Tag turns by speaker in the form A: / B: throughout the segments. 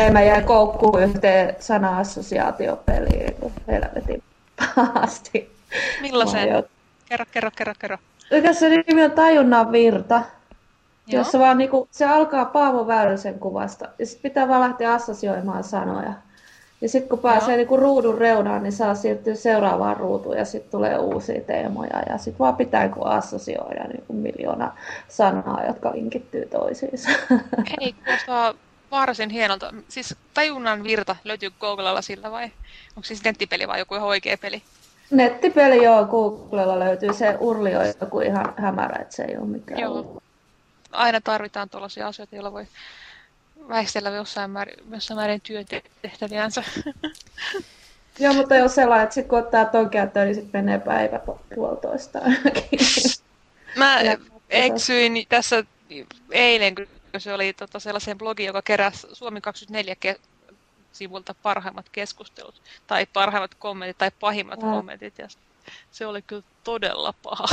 A: Ei mä jäin koukkuun yhteen sana-assosiaatiopeliin, kun helvetin pahasti.
B: Millaisen? Kerro, kerro, kerro, kerro.
A: Mikä se nimi on Tajunnan virta, Joo. jossa vaan niinku, se alkaa Paavo Väyrysen kuvasta ja sitten pitää vaan lähteä assosioimaan sanoja. Ja sitten kun pääsee niinku ruudun reunaan, niin saa siirtyä seuraavaan ruutuun ja sitten tulee uusia teemoja. Ja sitten vaan pitää niinku assosioida niinku miljoona sanaa, jotka linkittyy toisiinsa.
B: Ei, kuulostaa varsin hienolta. Siis Tajunnan virta löytyy Googlella sillä vai onko siis nettipeli vai joku ihan oikea peli?
A: Nettipeli joo, Googlella löytyy. Se urli on joku ihan hämärä, että se ei ole mikään joo.
B: Aina tarvitaan tuollaisia asioita, joilla voi väistellä jossain määrin, jossain määrin työtehtäviänsä.
A: Joo, mutta jos sellainen, että sit kun ottaa ton käyttöön, niin sitten menee päivä puolitoista ainakin.
B: Mä eksyin tässä eilen, kun se oli tota sellaisen blogin, joka keräsi Suomi 24 ke- sivulta parhaimmat keskustelut, tai parhaimmat kommentit, tai pahimmat mm. kommentit, ja se oli kyllä todella paha.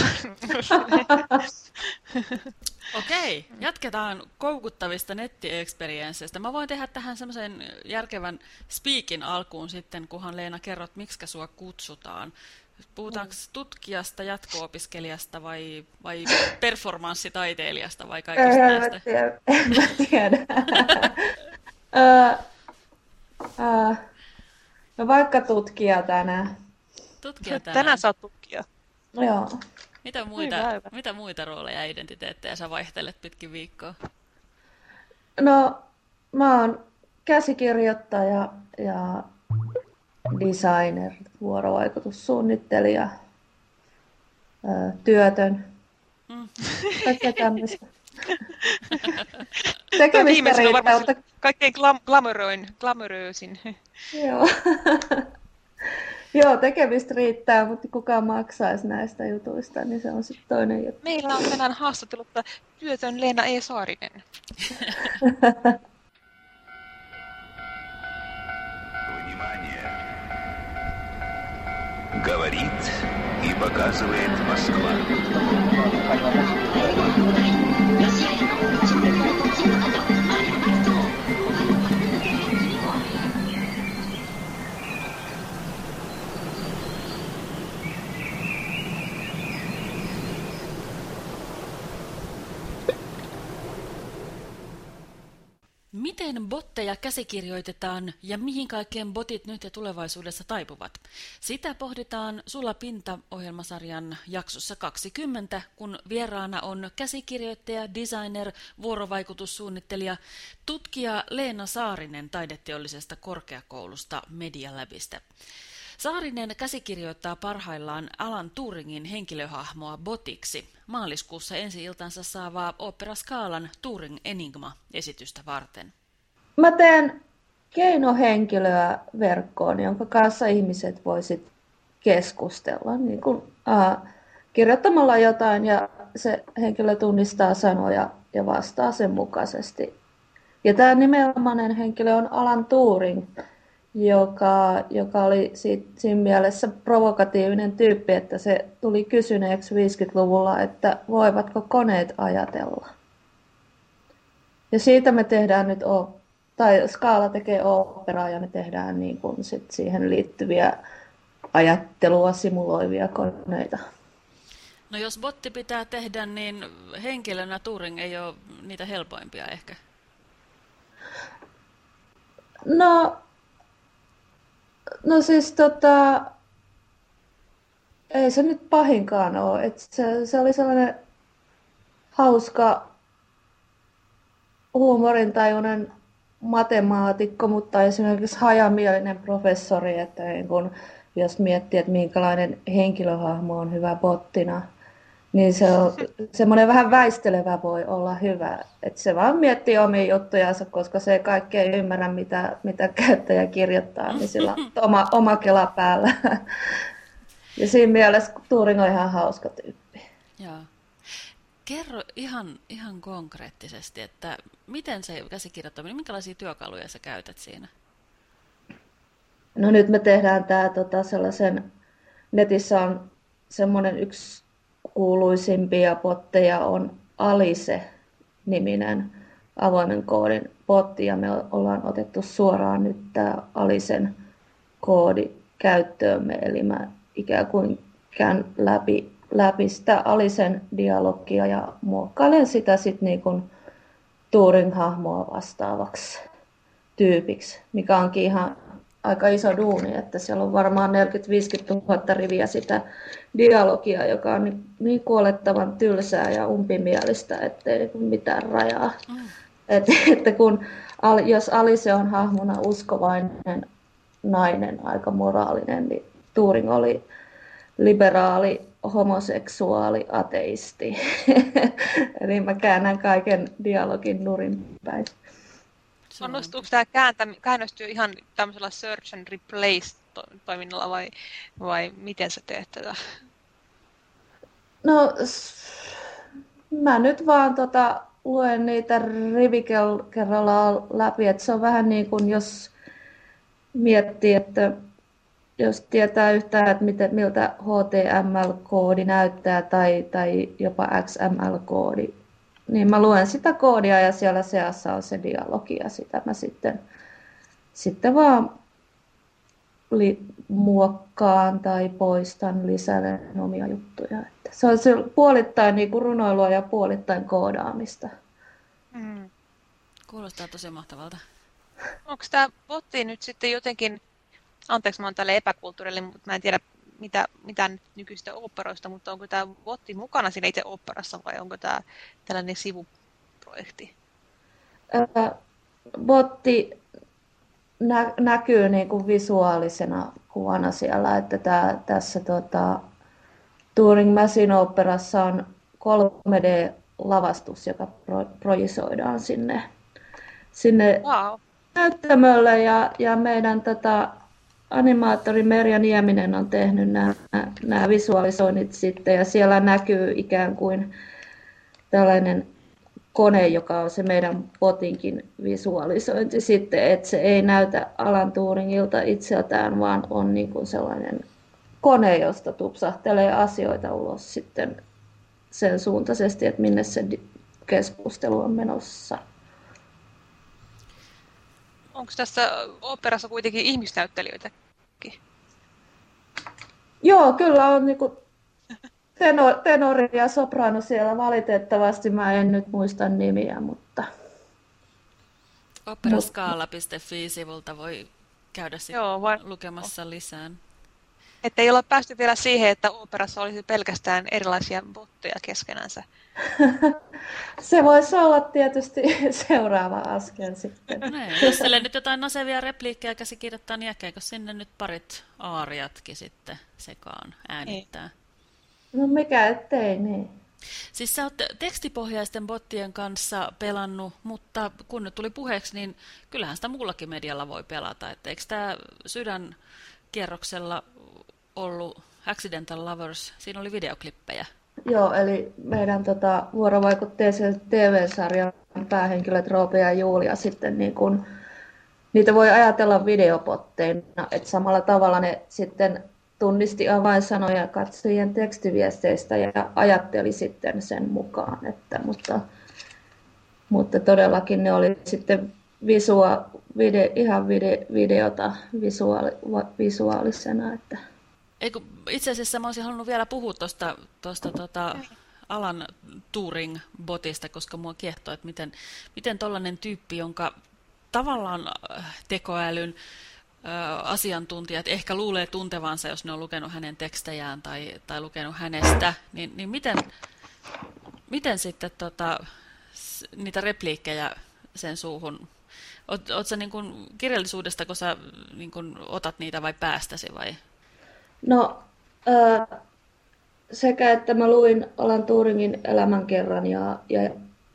C: Okei, jatketaan koukuttavista nettiexperiensseistä. Mä voin tehdä tähän semmoisen järkevän speakin alkuun sitten, kunhan Leena kerrot, miksi sua kutsutaan. Puhutaanko mm. tutkijasta, jatko-opiskelijasta vai, vai performanssitaiteilijasta vai kaikista en näistä?
A: Tiedä. En mä tiedä. no vaikka tutkija tänään.
C: Tutkija tänään.
B: Tänään sä oot tutkija.
A: Joo.
C: Mitä muita, mitä muita rooleja ja identiteettejä sä vaihtelet pitkin viikkoa?
A: No, mä oon käsikirjoittaja ja designer, vuorovaikutussuunnittelija, työtön, mm. kaikkea tämmöistä.
B: Tekemistä riittää, mutta... Kaikkein glam- glamoröisin.
A: Joo. Joo, tekemistä riittää, mutta kuka maksaisi näistä jutuista, niin se on sitten toinen juttu.
B: Meillä on tänään haastattelutta työtön Leena E. Saarinen. Говорит и показывает Москва.
C: Miten botteja käsikirjoitetaan ja mihin kaikkeen botit nyt ja tulevaisuudessa taipuvat? Sitä pohditaan Sulla Pinta-ohjelmasarjan jaksossa 20, kun vieraana on käsikirjoittaja, designer, vuorovaikutussuunnittelija, tutkija Leena Saarinen taideteollisesta korkeakoulusta Medialabista. Saarinen käsikirjoittaa parhaillaan Alan Turingin henkilöhahmoa Botiksi maaliskuussa ensi-iltansa saavaa Opera Skaalan Turing Enigma-esitystä varten.
A: Mä teen keinohenkilöä verkkoon, jonka kanssa ihmiset voisit keskustella niin kuin, äh, kirjoittamalla jotain ja se henkilö tunnistaa sanoja ja vastaa sen mukaisesti. Ja tämä nimenomainen henkilö on Alan Turing, joka, joka oli siitä, siinä mielessä provokatiivinen tyyppi, että se tuli kysyneeksi 50-luvulla, että voivatko koneet ajatella. Ja siitä me tehdään nyt, tai Skaala tekee operaa ja me tehdään niin kuin sit siihen liittyviä ajattelua simuloivia koneita.
C: No jos botti pitää tehdä, niin henkilönä Turing ei ole niitä helpoimpia ehkä.
A: No No siis tota, ei se nyt pahinkaan ole. Et se, se oli sellainen hauska huumorintajuinen matemaatikko, mutta esimerkiksi hajamielinen professori, että niin kun, jos miettii, että minkälainen henkilöhahmo on hyvä bottina, niin se on semmoinen vähän väistelevä voi olla hyvä. Että se vaan miettii omia juttujansa, koska se ei kaikkea ymmärrä, mitä, mitä käyttäjä kirjoittaa, niin sillä on oma, oma kela päällä. Ja siinä mielessä Turing on ihan hauska tyyppi.
C: Joo. Kerro ihan, ihan konkreettisesti, että miten se käsikirjoittaminen, minkälaisia työkaluja sä käytät siinä?
A: No nyt me tehdään tämä tota, sellaisen, netissä on semmoinen yksi kuuluisimpia potteja on Alise-niminen avoimen koodin botti ja me ollaan otettu suoraan nyt tämä Alisen koodi käyttöömme, eli mä ikään kuin käyn läpi, läpi sitä Alisen dialogia ja muokkailen sitä sitten niin kuin Turing-hahmoa vastaavaksi tyypiksi, mikä onkin ihan aika iso duuni, että siellä on varmaan 40-50 000 riviä sitä dialogia, joka on niin, niin kuolettavan tylsää ja umpimielistä, ettei niin mitään rajaa. Mm. Että, että kun, jos Alice on hahmona uskovainen nainen, aika moraalinen, niin Turing oli liberaali, homoseksuaali, ateisti. Eli mä käännän kaiken dialogin nurin päin.
B: Onnistuuko tämä kääntä, käännöstyy ihan tämmöisellä search and replace toiminnalla vai, vai miten sä teet tätä?
A: No, mä nyt vaan tota, luen niitä rivikerralla läpi, että se on vähän niin kuin jos miettii, että jos tietää yhtään, että miten, miltä HTML-koodi näyttää tai, tai jopa XML-koodi, niin mä luen sitä koodia ja siellä seassa on se dialogi ja sitä mä sitten, sitten vaan li, muokkaan tai poistan, lisään omia juttuja. Että se on se puolittain niin kuin runoilua ja puolittain koodaamista. Mm.
C: Kuulostaa tosi mahtavalta.
B: Onko tämä botti nyt sitten jotenkin, anteeksi mä oon tälle epäkulttuurille, mutta mä en tiedä mitä, mitä nyt nykyistä operoista, mutta onko tämä botti mukana siinä itse operassa vai onko tämä tällainen sivuprojekti?
A: Botti nä- näkyy niin kuin visuaalisena kuvana siellä, että tää, tässä tota, Turing Machine Operassa on 3D-lavastus, joka pro- projisoidaan sinne, sinne wow. näyttämölle ja, ja meidän tota, animaattori Merja Nieminen on tehnyt nämä, nämä visualisoinnit sitten ja siellä näkyy ikään kuin tällainen kone, joka on se meidän potinkin visualisointi sitten, että se ei näytä Alan Turingilta itseltään, vaan on niin kuin sellainen kone, josta tupsahtelee asioita ulos sitten sen suuntaisesti, että minne se keskustelu on menossa.
B: Onko tässä operassa kuitenkin ihmisnäyttelijöitäkin?
A: Joo, kyllä on niin kuin tenor, tenori ja soprano siellä. Valitettavasti mä en nyt muista nimiä, mutta...
C: Operaskaala.fi-sivulta voi käydä sitten Joo, vai... lukemassa lisää.
B: Että ei olla päästy vielä siihen, että operassa olisi pelkästään erilaisia botteja keskenänsä.
A: Se voisi olla tietysti seuraava askel sitten. No
C: niin, jos sille nyt jotain nasevia repliikkejä käsikirjoittaa, niin äkkiäkö sinne nyt parit aariatkin sitten sekaan äänittää?
A: No mikä ettei, niin.
C: Siis sä oot tekstipohjaisten bottien kanssa pelannut, mutta kun nyt tuli puheeksi, niin kyllähän sitä muullakin medialla voi pelata. Että eikö tämä sydänkierroksella ollut Accidental Lovers, siinä oli videoklippejä.
A: Joo, eli meidän tota, vuorovaikutteisen TV-sarjan päähenkilöt Roope ja Julia sitten niin kun, niitä voi ajatella videopotteina, että samalla tavalla ne sitten tunnisti avainsanoja katsojien tekstiviesteistä ja ajatteli sitten sen mukaan, että, mutta, mutta todellakin ne oli sitten visua, vide, ihan vide, videota visuaali, visuaalisena, että
C: Eiku, itse asiassa mä olisin halunnut vielä puhua tuosta tosta, tota, alan Turing-botista, koska mua kiehtoo, että miten, miten tollainen tyyppi, jonka tavallaan äh, tekoälyn äh, asiantuntijat ehkä luulee tuntevansa, jos ne on lukenut hänen tekstejään tai, tai lukenut hänestä, niin, niin miten, miten sitten tota, niitä repliikkejä sen suuhun? Oletko niin kirjallisuudesta, kun sä niin kun otat niitä vai päästäsi vai
A: No, äh, sekä että mä luin Alan Turingin elämänkerran ja, ja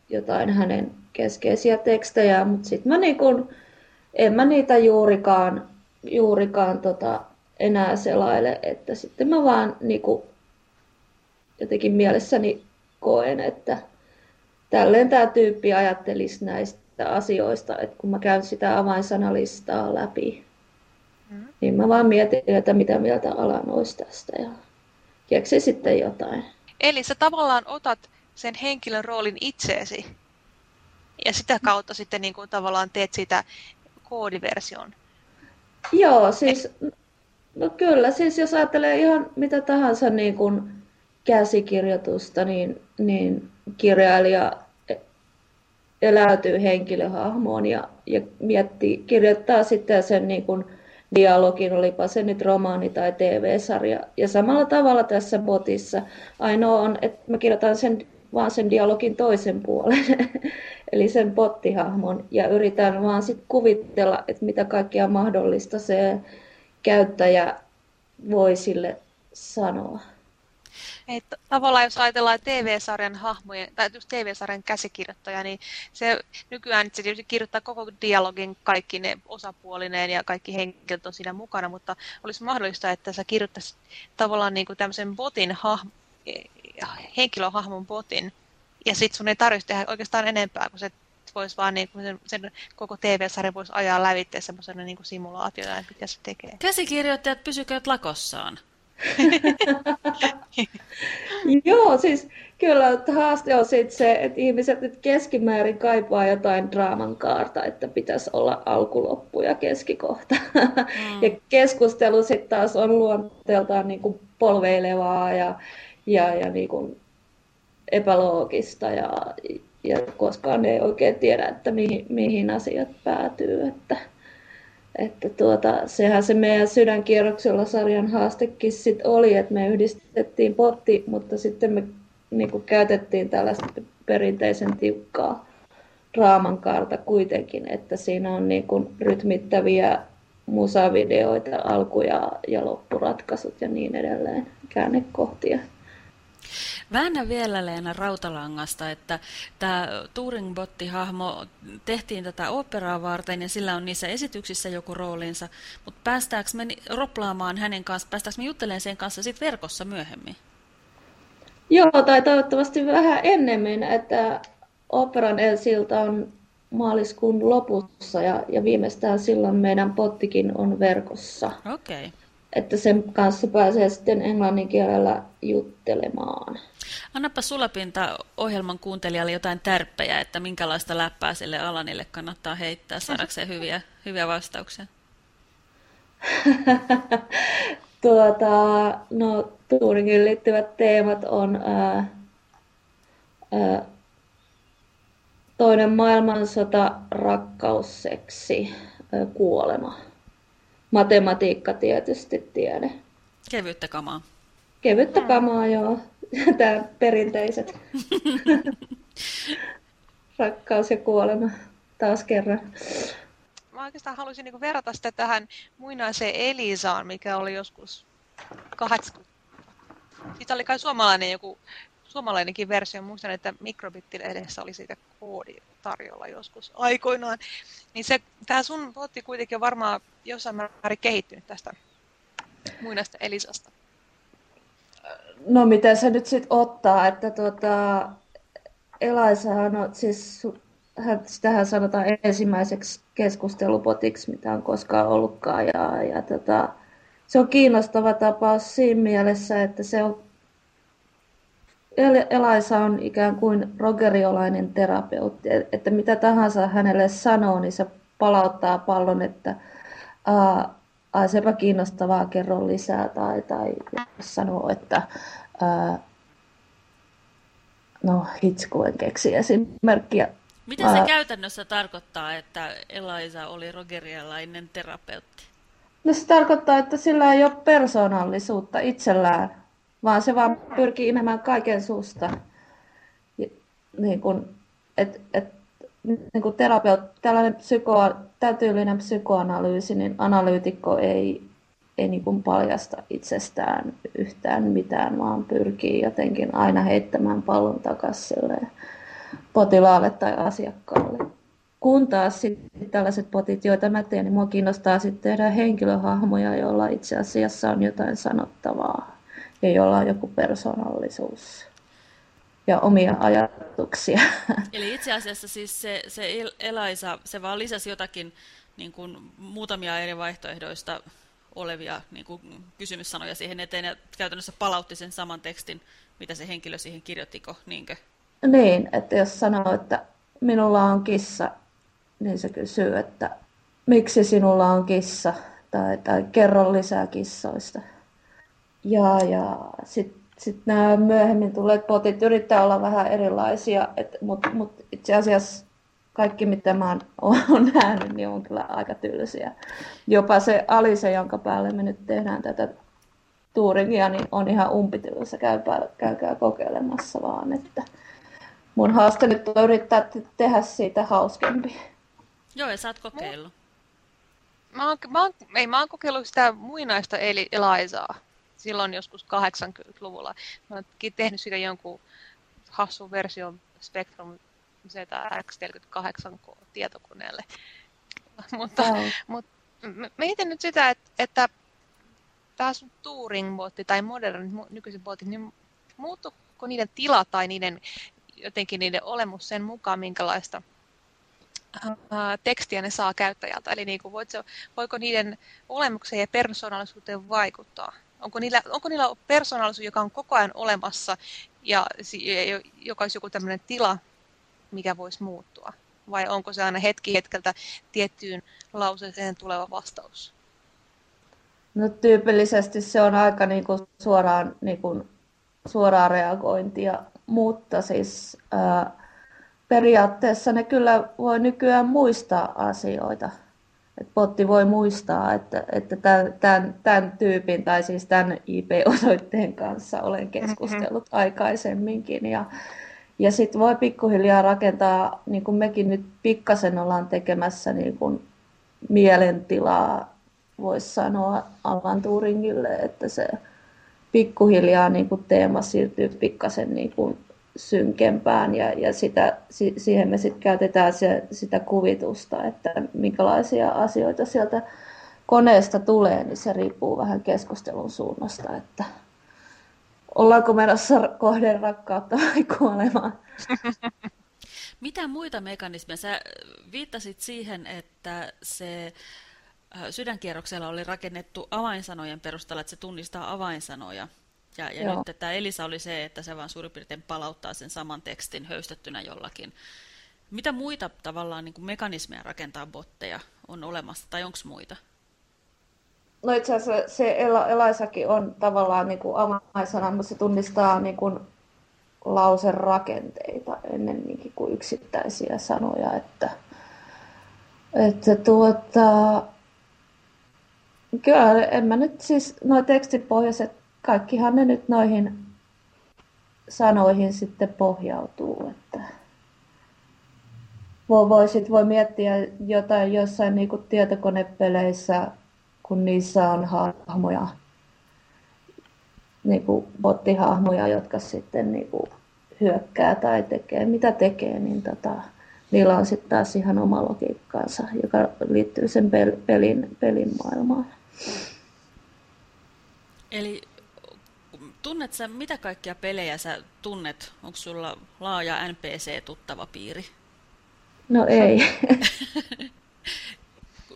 A: jotain hänen keskeisiä tekstejä, mutta sitten mä niin kun, en mä niitä juurikaan, juurikaan tota enää selaile, että sitten mä vaan niin kun, jotenkin mielessäni koen, että tälleen tämä tyyppi ajattelisi näistä asioista, että kun mä käyn sitä avainsanalistaa läpi. Niin mä vaan mietin, että mitä mieltä Alan olisi tästä ja keksi sitten jotain.
B: Eli sä tavallaan otat sen henkilön roolin itseesi, ja sitä kautta sitten niin kuin tavallaan teet sitä koodiversion.
A: Joo, siis no kyllä, siis jos ajattelee ihan mitä tahansa niin kuin käsikirjoitusta, niin, niin kirjailija eläytyy henkilöhahmoon ja, ja miettii, kirjoittaa sitten sen niin kuin dialogin, olipa se nyt romaani tai TV-sarja. Ja samalla tavalla tässä botissa ainoa on, että mä kirjoitan sen, vaan sen dialogin toisen puolen, eli sen bottihahmon, ja yritän vaan sitten kuvitella, että mitä kaikkia mahdollista se käyttäjä voi sille sanoa.
B: Että tavallaan jos ajatellaan TV-sarjan hahmojen, tai just TV-sarjan käsikirjoittaja, niin se nykyään se kirjoittaa koko dialogin kaikki ne osapuolineen ja kaikki henkilöt on siinä mukana, mutta olisi mahdollista, että sä kirjoittaisit tavallaan niin kuin tämmöisen botin hahmo, henkilöhahmon botin, ja sitten sun ei tarvitsisi tehdä oikeastaan enempää, kun se voisi vaan niin kuin sen, sen koko TV-sarjan voisi ajaa lävitse semmoisena niin simulaationa, mitä se tekee.
C: Käsikirjoittajat pysykööt lakossaan.
A: Joo, siis kyllä haaste on sitten se, että ihmiset nyt keskimäärin kaipaa jotain draaman kaarta, että pitäisi olla alkuloppu ja keskikohta. Mm. Ja keskustelu sitten taas on luonteeltaan niin kuin polveilevaa ja, ja, ja niin kuin epäloogista ja, ja koskaan ei oikein tiedä, että mihin, mihin asiat päätyy. Että, että tuota, sehän se meidän sydänkierroksella sarjan haastekin sit oli, että me yhdistettiin potti, mutta sitten me niin kuin käytettiin tällaista perinteisen tiukkaa raamankaarta kuitenkin, että siinä on niin kuin rytmittäviä musavideoita, alkuja ja loppuratkaisut ja niin edelleen, käännekohtia.
C: Väännä vielä Leena Rautalangasta, että tämä Turing-botti-hahmo tehtiin tätä operaa varten ja sillä on niissä esityksissä joku roolinsa, mutta päästäänkö me roplaamaan hänen kanssa, päästäänkö me juttelemaan sen kanssa sitten verkossa myöhemmin?
A: Joo, tai toivottavasti vähän ennemmin, että operan ensilta on maaliskuun lopussa ja, ja viimeistään silloin meidän pottikin on verkossa.
C: Okei. Okay.
A: Että sen kanssa pääsee sitten englannin kielellä juttelemaan.
C: Annapa sulapinta ohjelman kuuntelijalle jotain tärppejä, että minkälaista läppää sille Alanille kannattaa heittää saadakseen hyviä, hyviä vastauksia.
A: tuota, no, Turingin liittyvät teemat on ää, ää, toinen maailmansota, rakkausseksi, ää, kuolema. Matematiikka tietysti tiede.
C: Kevyttä kamaa.
A: Kevyttä kamaa, joo. Tämä perinteiset. Rakkaus ja kuolema taas kerran.
B: Mä oikeastaan haluaisin niin verrata sitä tähän muinaiseen Elisaan, mikä oli joskus 80 siitä oli kai suomalainen joku, suomalainenkin versio. Muistan, että mikrobittilehdessä oli siitä koodi tarjolla joskus aikoinaan. Niin se, tämä sun botti kuitenkin on varmaan jossain määrin kehittynyt tästä muinaista Elisasta.
A: No miten se nyt sitten ottaa, että tuota, Elaisahan on siis, sitähän sanotaan ensimmäiseksi keskustelupotiksi, mitä on koskaan ollutkaan. Ja, ja tota, se on kiinnostava tapaus siinä mielessä, että se on Elaisa on ikään kuin rogeriolainen terapeutti, että mitä tahansa hänelle sanoo, niin se palauttaa pallon, että aa, sepä kiinnostavaa, kerro lisää, tai, tai sanoo, että ää, no hitskuen keksi esimerkkiä.
C: Mitä se ää, käytännössä tarkoittaa, että Elaisa oli rogerialainen terapeutti?
A: No se tarkoittaa, että sillä ei ole persoonallisuutta itsellään, vaan se vaan pyrkii imemään kaiken susta. Niin kuin, et, et, niin kuin terapeut, tällainen psyko, täytyylinen psykoanalyysi, niin analyytikko ei, ei niin kuin paljasta itsestään yhtään mitään, vaan pyrkii jotenkin aina heittämään pallon takaisin potilaalle tai asiakkaalle. Kun taas sitten tällaiset potit, joita mä teen, niin mua kiinnostaa sitten tehdä henkilöhahmoja, joilla itse asiassa on jotain sanottavaa ja jolla on joku persoonallisuus ja omia ajatuksia.
C: Eli itse asiassa siis se, se Elaisa, se vaan lisäsi jotakin niin kuin muutamia eri vaihtoehdoista olevia niin kuin kysymyssanoja siihen eteen ja käytännössä palautti sen saman tekstin, mitä se henkilö siihen kirjoittiko, niinkö?
A: Niin, että jos sanoo, että minulla on kissa, niin se kysyy, että miksi sinulla on kissa, tai, tai kerro lisää kissoista. Ja, ja sitten sit nämä myöhemmin tulleet botit yrittää olla vähän erilaisia, mutta mut itse asiassa kaikki, mitä mä oon nähnyt, niin on kyllä aika tylsiä. Jopa se Alise, jonka päälle me nyt tehdään tätä Turingia, niin on ihan umpitylsä. Käykää, käykää kokeilemassa vaan, että mun haaste nyt on yrittää tehdä siitä hauskempi.
C: Joo, ja sä oot kokeillut.
B: Mä oon, mä oon, ei, mä oon kokeillut sitä muinaista Eli Elaisaa silloin joskus 80-luvulla. Mä oon tehnyt siitä jonkun hassun version Spectrum ZX48 tietokoneelle. mutta, oh. mutta mietin nyt sitä, että, että tämä sun Turing-botti tai modernit nykyiset botit, niin muuttuuko niiden tila tai niiden, jotenkin niiden olemus sen mukaan, minkälaista tekstiä ne saa käyttäjältä. Eli niin kuin voitko, voiko niiden olemukseen ja persoonallisuuteen vaikuttaa? Onko niillä, onko niillä persoonallisuus, joka on koko ajan olemassa ja joka olisi joku tämmöinen tila, mikä voisi muuttua? Vai onko se aina hetki hetkeltä tiettyyn lauseeseen tuleva vastaus?
A: No tyypillisesti se on aika niin kuin suoraan, niin kuin, suoraa reagointia, mutta siis ää, periaatteessa ne kyllä voi nykyään muistaa asioita. Et botti voi muistaa, että, että tämän, tämän tyypin tai siis tämän IP-osoitteen kanssa olen keskustellut mm-hmm. aikaisemminkin. Ja, ja sitten voi pikkuhiljaa rakentaa, niin kuin mekin nyt pikkasen ollaan tekemässä niin kuin mielentilaa, voisi sanoa Alan Turingille, että se pikkuhiljaa niin kuin teema siirtyy pikkasen niin kuin synkempään ja, ja sitä, si, siihen me sitten käytetään se, sitä kuvitusta, että minkälaisia asioita sieltä koneesta tulee, niin se riippuu vähän keskustelun suunnasta, että ollaanko menossa kohden rakkautta vai kuolemaan.
C: Mitä muita mekanismeja? Sä viittasit siihen, että se äh, sydänkierroksella oli rakennettu avainsanojen perusteella, että se tunnistaa avainsanoja. Ja, ja nyt tämä Elisa oli se, että se vaan suurin piirtein palauttaa sen saman tekstin höystettynä jollakin. Mitä muita tavallaan niin kuin mekanismeja rakentaa botteja on olemassa, tai onko muita?
A: No itse asiassa se Elaisakin on tavallaan niin kuin avainsana, mutta se tunnistaa niin kuin lauserakenteita ennemminkin kuin yksittäisiä sanoja. Että, että tuota, kyllä en mä nyt siis, nuo tekstipohjaiset kaikkihan ne nyt noihin sanoihin sitten pohjautuu. Että voi, voi, sit voi miettiä jotain jossain niin kuin tietokonepeleissä, kun niissä on hahmoja, niin kuin bottihahmoja, jotka sitten niin kuin hyökkää tai tekee mitä tekee, niin tota, niillä on sitten taas ihan oma logiikkaansa, joka liittyy sen pelin, pelin maailmaan.
C: Eli Tunnet sä, mitä kaikkia pelejä sä tunnet? Onko sulla laaja NPC-tuttava piiri?
A: No ei.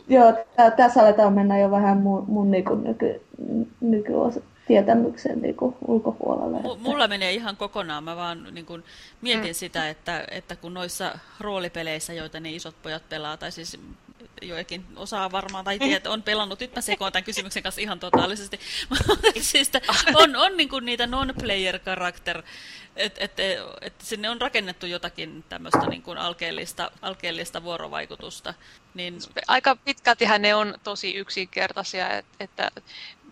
A: Joo, tässä aletaan mennä jo vähän mun, mun niin nyky, nyky tietämyksen niin kuin ulkopuolelle.
C: M- mulla menee ihan kokonaan. Mä vaan niin kuin mietin mm. sitä, että, että kun noissa roolipeleissä, joita ne isot pojat pelaa, tai siis joikin osaa varmaan tai tiedät, on pelannut. Nyt mä sekoon tämän kysymyksen kanssa ihan totaalisesti. siis on, on niin kuin niitä non-player karakter, että et, et sinne on rakennettu jotakin tämmöistä niin kuin alkeellista, alkeellista vuorovaikutusta. Niin...
B: Aika pitkältihän ne on tosi yksinkertaisia, että, että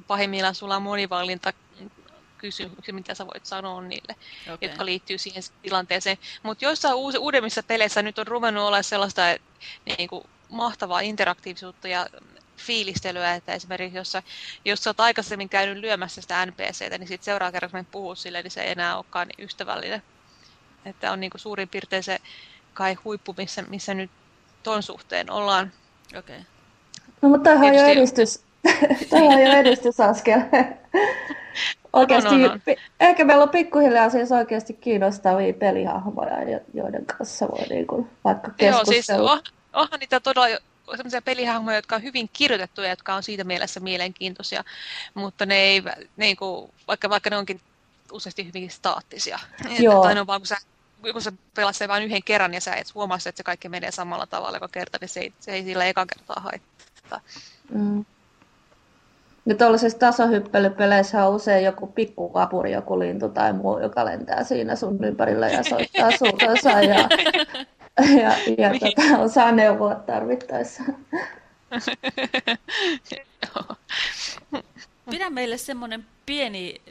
B: pahimmillaan sulla on monivalinta kysymyksiä, mitä sä voit sanoa niille, okay. jotka liittyy siihen tilanteeseen. Mutta joissain uudemmissa peleissä nyt on ruvennut olla sellaista, että niin kuin mahtavaa interaktiivisuutta ja fiilistelyä, että esimerkiksi jos sä, jos sä oot aikaisemmin käynyt lyömässä sitä NPCtä, niin sitten seuraava kerran, kun puhuu sille, niin se ei enää olekaan niin ystävällinen. Että on niin kuin suurin piirtein se kai huippu, missä, missä nyt ton suhteen ollaan.
C: Okei. Okay.
A: No mutta tämä on jo edistys. tämä on jo edistysaskel. oikeasti, no, no, no. ehkä meillä on pikkuhiljaa siis oikeasti kiinnostavia pelihahmoja, joiden kanssa voi niin kuin vaikka keskustella. Joo, siis
B: onhan niitä todella sellaisia pelihahmoja, jotka on hyvin kirjoitettuja, jotka on siitä mielessä mielenkiintoisia, mutta ne ei, ne ei kun, vaikka, vaikka ne onkin useasti hyvin staattisia. Joo. Että ainoa vaan kun sä kun sä pelaat sen vain yhden kerran ja sä et huomaa, että se kaikki menee samalla tavalla joka kerta, niin se ei, se ei sillä eka kertaa haittaa. Mm.
A: Ja tuollaisissa tasohyppelypeleissä on usein joku pikkukapuri, joku lintu tai muu, joka lentää siinä sun ympärillä ja soittaa suutansa ja, ja, ja tota, osaa neuvoa tarvittaessa.
C: Pidä meille semmoinen pieni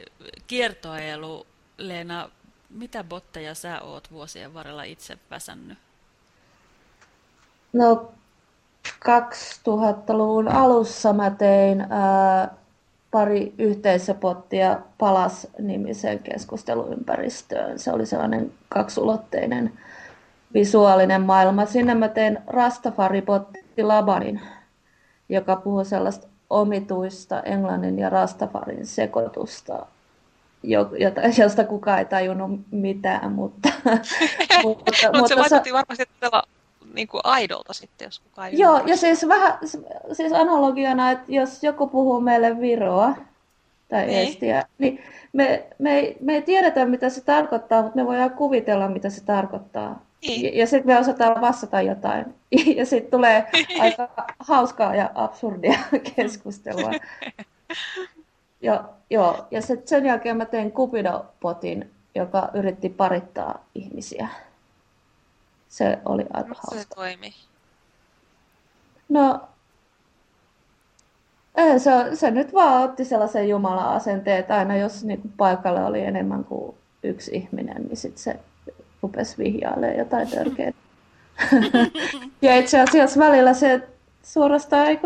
C: kiertoelu, Leena. Mitä botteja sä oot vuosien varrella itse väsännyt?
A: No 2000-luvun alussa mä tein ää, pari yhteisöpottia Palas-nimiseen keskusteluympäristöön. Se oli sellainen kaksulotteinen visuaalinen maailma. Sinne mä tein Rastafari-potti Labanin, joka puhuu sellaista omituista englannin ja Rastafarin sekoitusta, josta kukaan ei tajunnut mitään, mutta...
B: mutta, mutta se vaikutti varmasti niin kuin aidolta sitten, jos kukaan
A: ei Joo, ja siis vähän siis analogiana, että jos joku puhuu meille Viroa tai niin. Estiä, niin me, me, ei, me ei tiedetä, mitä se tarkoittaa, mutta me voidaan kuvitella, mitä se tarkoittaa. Niin. Ja, ja sitten me osataan vastata jotain. Ja sitten tulee aika hauskaa ja absurdia keskustelua. Ja, joo, ja sit sen jälkeen mä tein Cupido-potin, joka yritti parittaa ihmisiä. Se oli aika Miten hauska. se
B: toimi?
A: No, se, se nyt vaan otti sellaisen Jumala-asenteen, että aina jos niin kuin paikalle oli enemmän kuin yksi ihminen, niin sitten se rupesi vihjailemaan jotain törkeää. ja itse asiassa välillä se suorastaan ei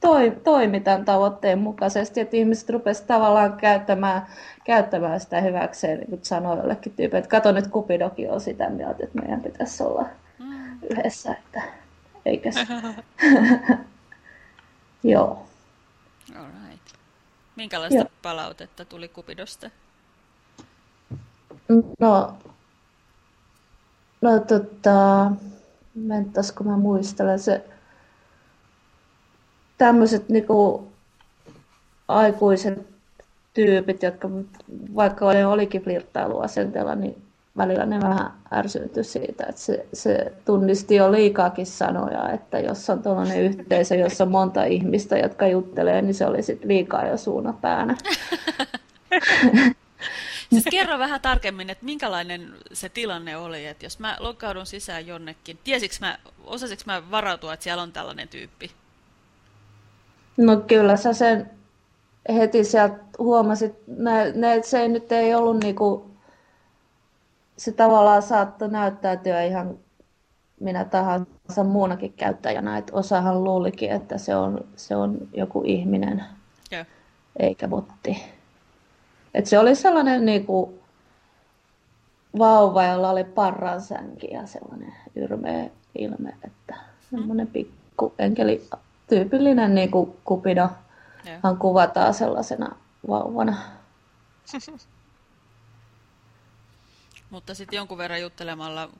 A: toi, toimi tämän tavoitteen mukaisesti, että ihmiset rupesivat tavallaan käyttämään, käyttämään sitä hyväkseen, niin kuin sanoi jollekin tyypille, että kato nyt Kupidoki on sitä mieltä, että meidän pitäisi olla mm. yhdessä, että eikä se. Joo.
C: Minkälaista Joo. palautetta tuli Kupidosta?
A: No, no tota, mentäs kun mä muistelen, se tämmöiset niinku aikuiset tyypit, jotka vaikka olikin flirttailuasenteella, niin välillä ne vähän ärsyntyi siitä, että se, se tunnisti jo liikaakin sanoja, että jos on tuollainen yhteisö, jossa on monta ihmistä, jotka juttelee, niin se oli sitten liikaa jo suuna päänä.
C: Siis kerro vähän tarkemmin, että minkälainen se tilanne oli, että jos mä lokaudun sisään jonnekin, tiesiks mä, osasinko mä varautua, että siellä on tällainen tyyppi?
A: No kyllä sä sen heti sieltä huomasit, ne, ne, se ei nyt ei ollut niinku, se tavallaan saattoi näyttäytyä ihan minä tahansa muunakin käyttäjänä, että osahan luulikin, että se on, se on joku ihminen, yeah. eikä botti. Et se oli sellainen niinku vauva, jolla oli parransänki ja sellainen yrmeä ilme, että mm. semmoinen pikku enkeli tyypillinen niin kuin Kupido. Hän kuvataan sellaisena vauvana.
C: Mutta sitten jonkun verran juttelemalla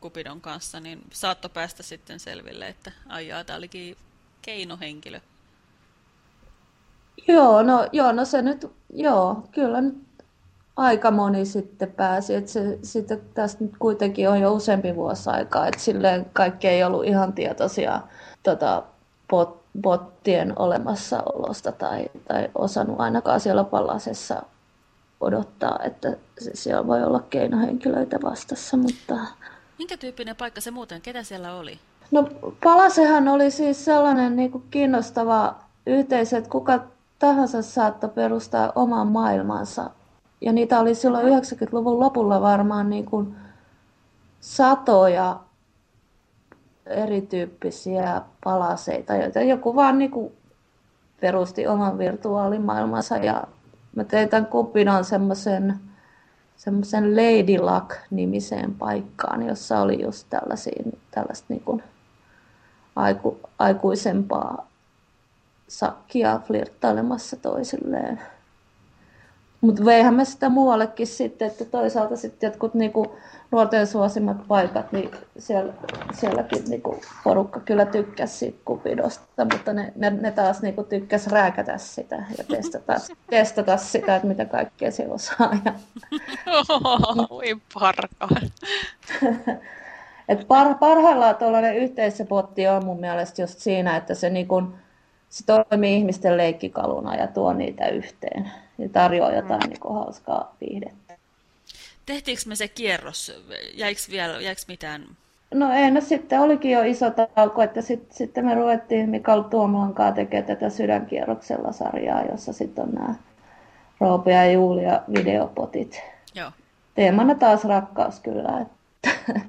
C: Kupidon kanssa, niin saatto päästä sitten selville, että aijaa, tämä olikin keinohenkilö.
A: Joo, no, joo, no se nyt, joo, kyllä nyt aika moni sitten pääsi, että se sitten tästä nyt kuitenkin on jo useampi vuosi aikaa, että silleen kaikki ei ollut ihan tietoisia tota, bot, bottien olemassaolosta tai, tai osannut ainakaan siellä palasessa odottaa, että siellä voi olla keinohenkilöitä vastassa. Mutta...
C: Minkä tyyppinen paikka se muuten? Ketä siellä oli?
A: No Palasehan oli siis sellainen niin kuin kiinnostava yhteisö, että kuka tahansa saattoi perustaa oman maailmansa. Ja niitä oli silloin 90-luvun lopulla varmaan niin kuin satoja erityyppisiä palaseita, joita joku vaan niin kuin perusti oman virtuaalimaailmansa ja mä tein tämän Kupinon semmoisen semmoisen Lady Luck-nimiseen paikkaan, jossa oli just tällaisia, tällaista niin kuin aiku, aikuisempaa sakkia flirttailemassa toisilleen. Mutta veihän me sitä muuallekin sitten, että toisaalta sitten jotkut niinku nuorten suosimmat paikat, niin siellä, sielläkin niinku porukka kyllä tykkäsi siitä kupidosta, mutta ne, ne, ne taas niinku tykkäsi rääkätä sitä ja testata, testata sitä, että mitä kaikkea siellä osaa. Ja...
B: Oi parka.
A: Et par, parhaillaan tuollainen yhteisöbotti on mun mielestä just siinä, että se, niinku, se toimii ihmisten leikkikaluna ja tuo niitä yhteen ja tarjoaa jotain mm. niinku hauskaa viihdettä.
C: Tehtiinkö me se kierros? Jäikö vielä jäikö mitään?
A: No ei, no sitten olikin jo iso tauko, että sitten sit me ruvettiin Mikael Tuomalan kanssa tekemään tätä sydänkierroksella sarjaa, jossa sitten on nämä Roope ja Julia videopotit.
C: Joo.
A: Teemana taas rakkaus kyllä, että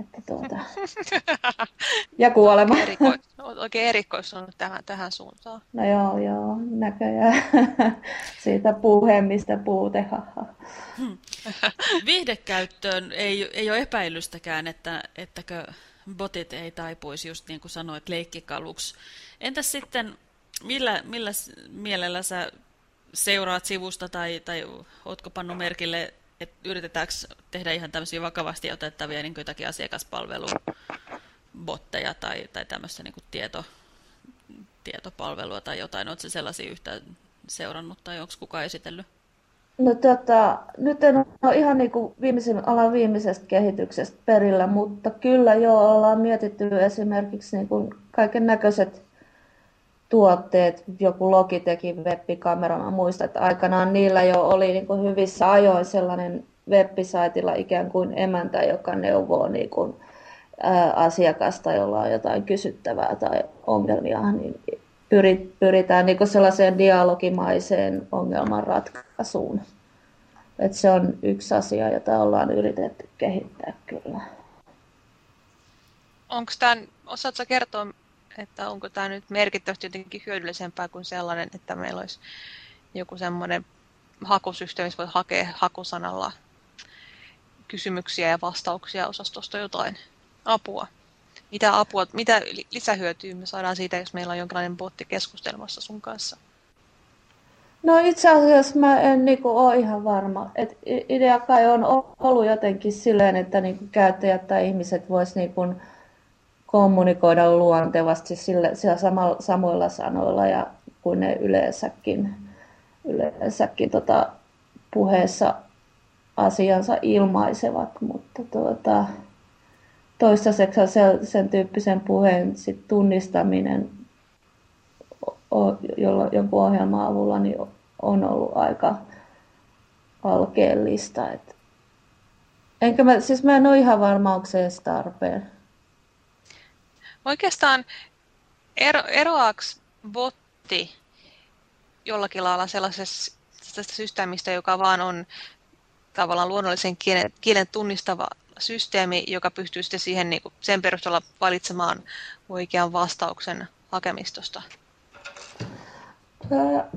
A: että tuota... Ja kuolema.
B: Erikois, oikein erikoistunut tähän, tähän suuntaan.
A: No joo, joo, näköjään. Siitä puhemista puute, haha.
C: Hmm. Viihdekäyttöön ei, ei ole epäilystäkään, että, ettäkö botit ei taipuisi, just niin kuin sanoit, leikkikaluksi. Entäs sitten, millä, millä mielellä sä seuraat sivusta tai, tai ootko pannut merkille että yritetäänkö tehdä ihan tämmöisiä vakavasti otettavia niin jotakin asiakaspalvelubotteja tai, tai tämmöistä niin tieto, tietopalvelua tai jotain. Oletko sellaisia yhtä seurannut tai onko kukaan esitellyt?
A: No tota, nyt en ole ihan niin kuin viimeisen, alan viimeisestä kehityksestä perillä, mutta kyllä jo ollaan mietitty esimerkiksi niin kuin kaiken näköiset tuotteet, joku Logitechin webbikamera, mä muistan, että aikanaan niillä jo oli niin kuin hyvissä ajoin sellainen webbisaitilla ikään kuin emäntä, joka neuvoo niin kuin, asiakasta, jolla on jotain kysyttävää tai ongelmia, niin pyritään niin sellaiseen dialogimaiseen ongelmanratkaisuun. Et se on yksi asia, jota ollaan yritetty kehittää kyllä.
B: Onko tämän, osaatko kertoa, että onko tämä nyt merkittävästi jotenkin hyödyllisempää kuin sellainen, että meillä olisi joku semmoinen hakusysteemi, missä voit hakea hakusanalla kysymyksiä ja vastauksia osastosta jotain apua. Mitä apua, mitä lisähyötyä me saadaan siitä, jos meillä on jonkinlainen botti keskustelmassa sun kanssa?
A: No itse asiassa mä en niin kuin, ole ihan varma. Et idea kai on ollut jotenkin silleen, että niin kuin, käyttäjät tai ihmiset voisivat niin kommunikoida luontevasti sille, sillä samalla, samoilla sanoilla ja kuin ne yleensäkin, yleensäkin tota, puheessa asiansa ilmaisevat, mutta tuota, toistaiseksi sen, sen tyyppisen puheen sit tunnistaminen jolla, jonkun ohjelman avulla niin on ollut aika alkeellista. Et, enkä mä, siis mä en ole ihan varma, onko se edes tarpeen.
B: Oikeastaan ero, eroaako botti jollakin lailla sellaisesta systeemistä, joka vaan on tavallaan luonnollisen kielen, kielen tunnistava systeemi, joka pystyy sitten siihen niin kuin sen perusteella valitsemaan oikean vastauksen hakemistosta?
A: Ää,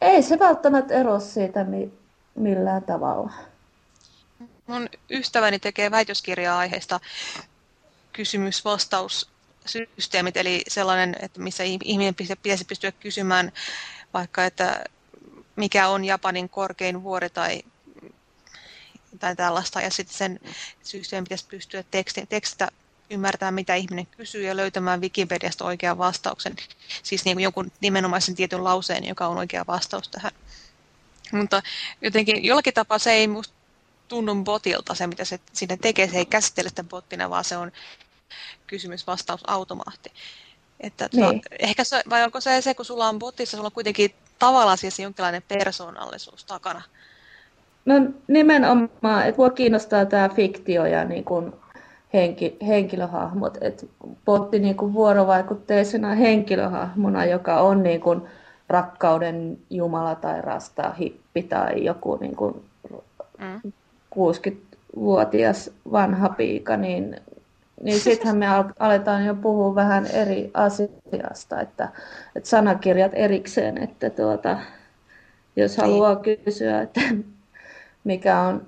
A: ei se välttämättä ero siitä mi- millään tavalla.
B: Mun ystäväni tekee väitöskirjaa aiheesta kysymys-vastaussysteemit, eli sellainen, että missä ihminen pitäisi pystyä kysymään vaikka, että mikä on Japanin korkein vuori tai, tai tällaista, ja sitten sen systeemin pitäisi pystyä teksti, tekstitä ymmärtämään, mitä ihminen kysyy ja löytämään Wikipediasta oikean vastauksen, siis niin kuin jonkun nimenomaisen tietyn lauseen, joka on oikea vastaus tähän. Mutta jotenkin jollakin tapaa se ei musta tunnu botilta se, mitä se sinne tekee. Se ei käsittele sitä bottina, vaan se on kysymys-vastausautomaatti. Että niin. ehkä se, vai onko se se, kun sulla on botissa, sulla on kuitenkin tavallaan siis jonkinlainen persoonallisuus takana?
A: No nimenomaan, että voi kiinnostaa tämä fiktio ja niin kuin henki, henkilöhahmot. Et botti niin kuin vuorovaikutteisena henkilöhahmona, joka on niin kuin rakkauden jumala tai rasta hippi tai joku niin kuin mm. 60-vuotias vanha piika, niin niin sittenhän me aletaan jo puhua vähän eri asiasta, että, että sanakirjat erikseen, että tuota, jos niin. haluaa kysyä, että mikä on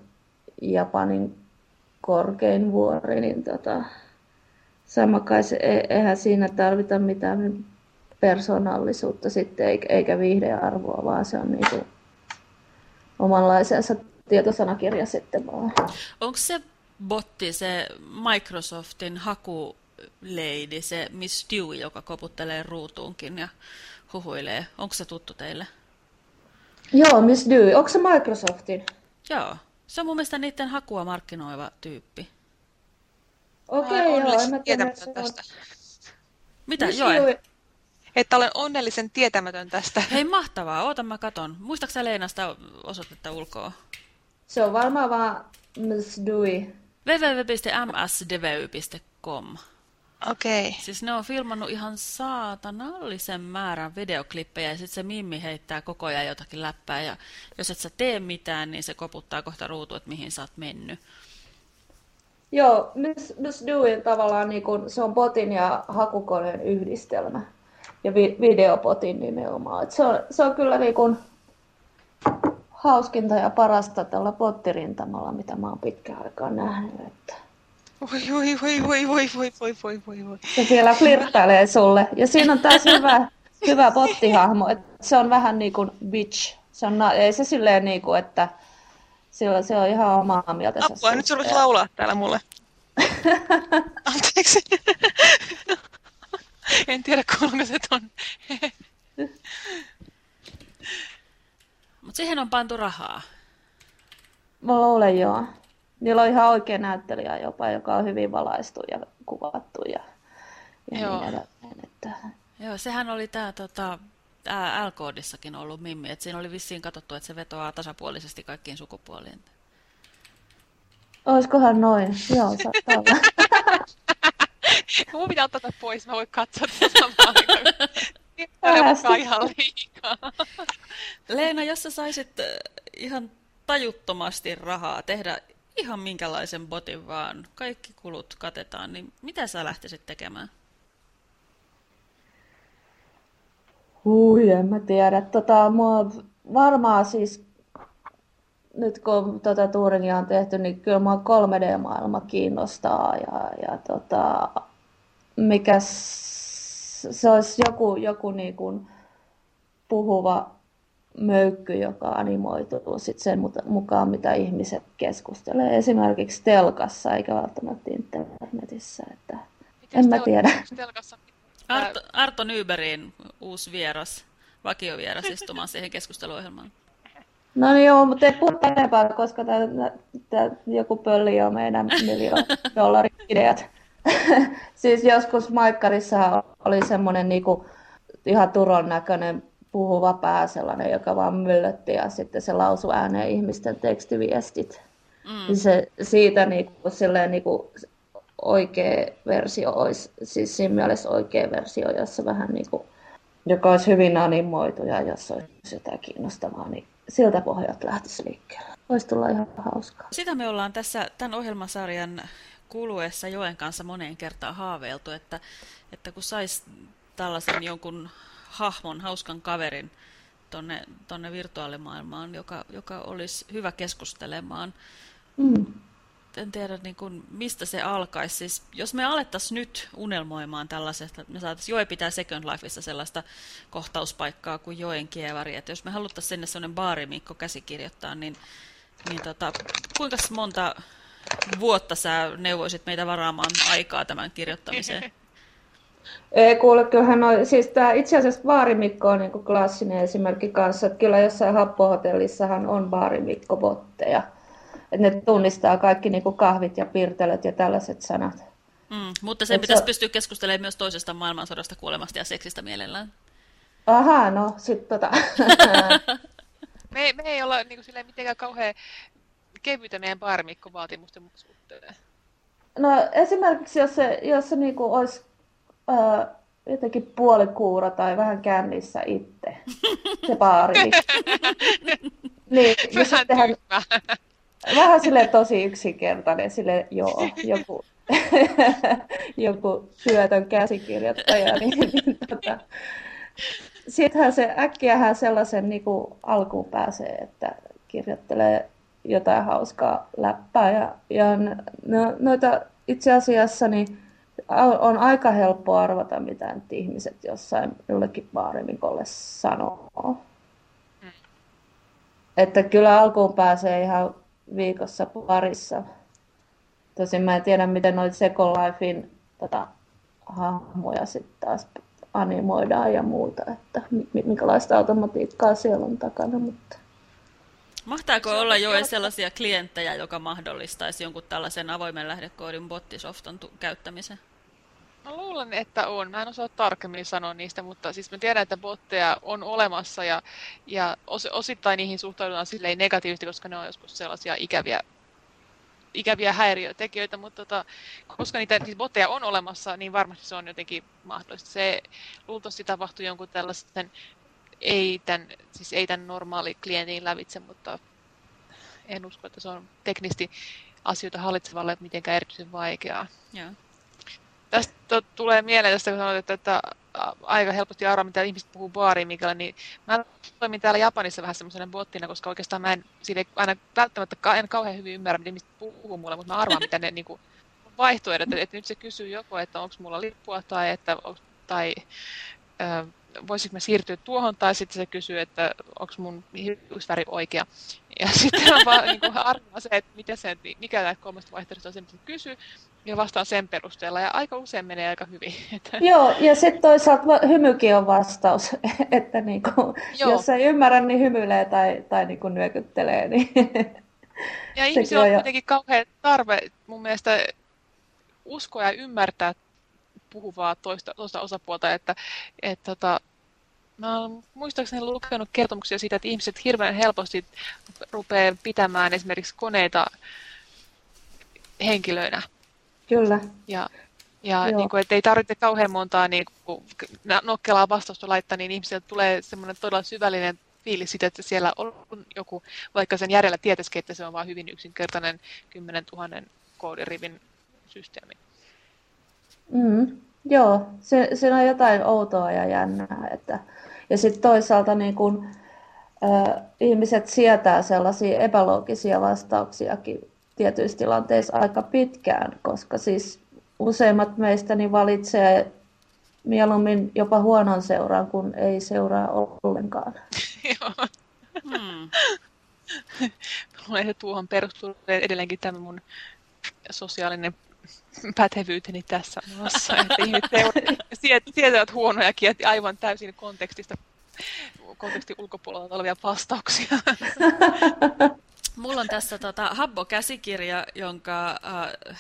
A: Japanin korkein vuori, niin tota, sama kai se, e, eihän siinä tarvita mitään persoonallisuutta sitten, eikä, eikä viihdearvoa, vaan se on niinku omanlaisensa tietosanakirja sitten vaan.
C: Onko se botti, se Microsoftin hakuleidi, se Miss Dewey, joka koputtelee ruutuunkin ja huhuilee, onko se tuttu teille?
A: Joo, Miss Dewey. Onko se Microsoftin?
C: Joo, se on mun mielestä niiden hakua markkinoiva tyyppi.
A: Okei, okay, joo, en mä tiedä,
B: tästä.
C: Mitä, Miss Joe? Dewey
B: että olen onnellisen tietämätön tästä.
C: Hei mahtavaa, oota mä katon. Muistaaksä Leenasta osoitetta ulkoa?
A: Se on varmaan vaan Miss Dewey.
B: Okei. Okay.
C: Siis ne on filmannut ihan saatanallisen määrän videoklippejä ja sitten se Mimmi heittää koko ajan jotakin läppää ja jos et sä tee mitään, niin se koputtaa kohta ruutu, että mihin sä oot mennyt.
A: Joo, Miss, Miss Dewey tavallaan niin kun, se on botin ja hakukoneen yhdistelmä ja vi, videopotin nimenomaan. Et se, on, se on kyllä niin kun hauskinta ja parasta tällä pottirintamalla, mitä mä oon pitkään aikaa nähnyt. Että...
B: Voi, voi, voi, voi, voi, voi, voi, voi, voi, voi.
A: Se siellä flirttailee sulle. Ja siinä on taas hyvä, hyvä pottihahmo. Että se on vähän niin kuin bitch. Se on, ei se silleen niin kuin, että sillä se on ihan omaa mieltä.
B: Apua, nyt sulla laulaa täällä mulle. Anteeksi. en tiedä, kuuluuko se ton.
C: Mutta siihen on pantu rahaa.
A: Mä luulen joo. Niillä on ihan oikea näyttelijä jopa, joka on hyvin valaistu ja kuvattu ja, ja joo. niin edelleen. Että...
C: Joo, sehän oli tämä tota, L-koodissakin ollut Mimmi, että siinä oli vissiin katsottu, että se vetoaa tasapuolisesti kaikkiin sukupuoliin.
A: Olisikohan noin? Joo, saattaa olla.
B: Mun pitää ottaa tätä pois, mä voin katsoa tätä samaan aikaan. ihan liikaa.
C: Leena, jos sä saisit ihan tajuttomasti rahaa tehdä ihan minkälaisen botin vaan, kaikki kulut katetaan, niin mitä sä lähtisit tekemään?
A: Hui, en mä tiedä. Tota, mua varmaan siis, nyt kun tota Turingia on tehty, niin kyllä mua 3D-maailma kiinnostaa ja, ja tota, mikä se olisi joku, joku niin kuin puhuva möykky, joka animoituu sit sen mukaan, mitä ihmiset keskustelee. Esimerkiksi telkassa, eikä välttämättä internetissä. Että en mä tiedä.
B: Telkassa?
C: Arto, Arto Nyberin uusi vieras, vakiovieras istumaan siihen keskusteluohjelmaan.
A: No niin joo, mutta ei puhuta enempää, koska tää, tää, joku pölli jo meidän miljoona dollarin ideat. siis joskus Maikkarissa oli semmoinen niinku, ihan Turon näköinen puhuva pää sellainen, joka vaan myllötti ja sitten se lausui ääneen ihmisten tekstiviestit. Mm. Se, siitä niinku, silleen, niinku, oikea versio olisi, siis siinä mielessä oikea versio, jossa vähän niinku, joka olisi hyvin animoitu ja jos olisi jotain kiinnostavaa, niin siltä pohjalta lähtisi liikkeelle. Voisi tulla ihan hauskaa.
C: Sitä me ollaan tässä tämän ohjelmasarjan kuluessa Joen kanssa moneen kertaan haaveiltu, että, että kun saisi tällaisen jonkun hahmon, hauskan kaverin tonne, tonne virtuaalimaailmaan, joka, joka olisi hyvä keskustelemaan. Mm. En tiedä, niin kuin, mistä se alkaisi. Siis, jos me alettaisiin nyt unelmoimaan tällaisesta, että me saataisiin Joe pitää Second Lifeissa sellaista kohtauspaikkaa kuin Joen kievari, että jos me haluttaisiin sinne sellainen baarimikko käsikirjoittaa, niin, niin tota, kuinka monta vuotta sä neuvoisit meitä varaamaan aikaa tämän kirjoittamiseen?
A: Ei kuule, kyllähän on, siis tämä itse asiassa baarimikko on niin kuin klassinen esimerkki kanssa, että kyllä jossain happohotellissahan on baarimikko-botteja. Että ne tunnistaa kaikki niin kuin kahvit ja pirtelöt ja tällaiset sanat.
C: Mm, mutta sen Et pitäisi se... pystyä keskustelemaan myös toisesta maailmansodasta, kuolemasta ja seksistä mielellään.
A: Aha, no sit tota.
B: me, me ei olla niin kuin, mitenkään kauhean kevyitä meidän baarimikko-vaatimusten suhteen.
A: No esimerkiksi jos se, jos se niin kuin olisi öö, jotenkin puolikuura tai vähän kännissä itse, se baari. niin, ja sittenhän, vähän sille tosi yksinkertainen, sille joo, joku, joku työtön käsikirjoittaja, niin, niin tota, sittenhän se äkkiähän sellaisen niin kuin alkuun pääsee, että kirjoittelee jotain hauskaa läppää. Ja, ja no, noita itse asiassa niin on aika helppo arvata, mitä nyt ihmiset jossain jollekin baarimikolle sanoo. Mm. että kyllä alkuun pääsee ihan viikossa parissa. Tosin mä en tiedä, miten noita Second Lifein tota, hahmoja sitten taas animoidaan ja muuta, että minkälaista automatiikkaa siellä on takana. Mutta...
C: Mahtaako olla jo sellaisia klienttejä, joka mahdollistaisi jonkun tällaisen avoimen lähdekoodin bottisofton käyttämisen?
B: Mä luulen, että on. Mä en osaa tarkemmin sanoa niistä, mutta siis mä tiedän, että botteja on olemassa ja, ja os, osittain niihin suhtaudutaan silleen negatiivisesti, koska ne on joskus sellaisia ikäviä, ikäviä häiriötekijöitä, mutta tota, koska niitä, niitä botteja on olemassa, niin varmasti se on jotenkin mahdollista. Se luultavasti tapahtuu jonkun tällaisen ei tämän, siis ei tämän normaali klientin lävitse, mutta en usko, että se on teknisesti asioita hallitsevalle mitenkään erityisen vaikeaa.
C: Yeah.
B: Tästä tulee mieleen tästä, kun sanoit, että, että aika helposti arvaa, mitä ihmiset puhuu baariin, mikä niin mä toimin täällä Japanissa vähän semmoisena bottina, koska oikeastaan mä en siinä aina välttämättä en kauhean hyvin ymmärrä, mitä ihmiset puhuu mulle, mutta mä arvaan, mitä ne niin kuin, vaihtoehdot, että, että nyt se kysyy joko, että onko mulla lippua tai, että, tai voisinko mä siirtyä tuohon, tai sitten se kysyy, että onko mun hiusväri oikea. Ja sitten mä vaan niin arvaan se, että mitä se, mikä näitä kolmesta vaihtoehtoista on se, mitä kysyy, ja vastaan sen perusteella, ja aika usein menee aika hyvin.
A: Joo, ja sitten toisaalta hymykin on vastaus, että niin kuin, jos ei ymmärrä, niin hymyilee tai, tai niin kuin nyökyttelee. Niin...
B: Ja ihmisillä on kuitenkin kauhean tarve mun mielestä uskoa ja ymmärtää puhuvaa toista, toista osapuolta, että et, tota, Mä olen muistaakseni lukenut kertomuksia siitä, että ihmiset hirveän helposti rupeaa pitämään esimerkiksi koneita henkilöinä.
A: Kyllä.
B: Ja, ja niin kuin, että ei tarvitse kauhean montaa niin kuin, nokkelaa vastausta laittaa, niin ihmisiltä tulee semmoinen todella syvällinen fiilis siitä, että siellä on joku, vaikka sen järjellä tietäisikin, että se on vain hyvin yksinkertainen 10 000 koodirivin systeemi.
A: Mm, joo, se, siinä on jotain outoa ja jännää. Että, ja sitten toisaalta niin kun, äh, ihmiset sietää sellaisia epäloogisia vastauksiakin tietyissä tilanteissa aika pitkään, koska siis useimmat meistä niin valitsee mieluummin jopa huonon seuraan, kun ei seuraa ollenkaan.
B: Joo. Hmm. tuohon perustuu edelleenkin tämä mun sosiaalinen pätevyyteni tässä maassa. Että sietävät huonoja kieltä aivan täysin kontekstista, kontekstin ulkopuolella olevia vastauksia.
C: Mulla on tässä tota, Habbo-käsikirja, jonka äh,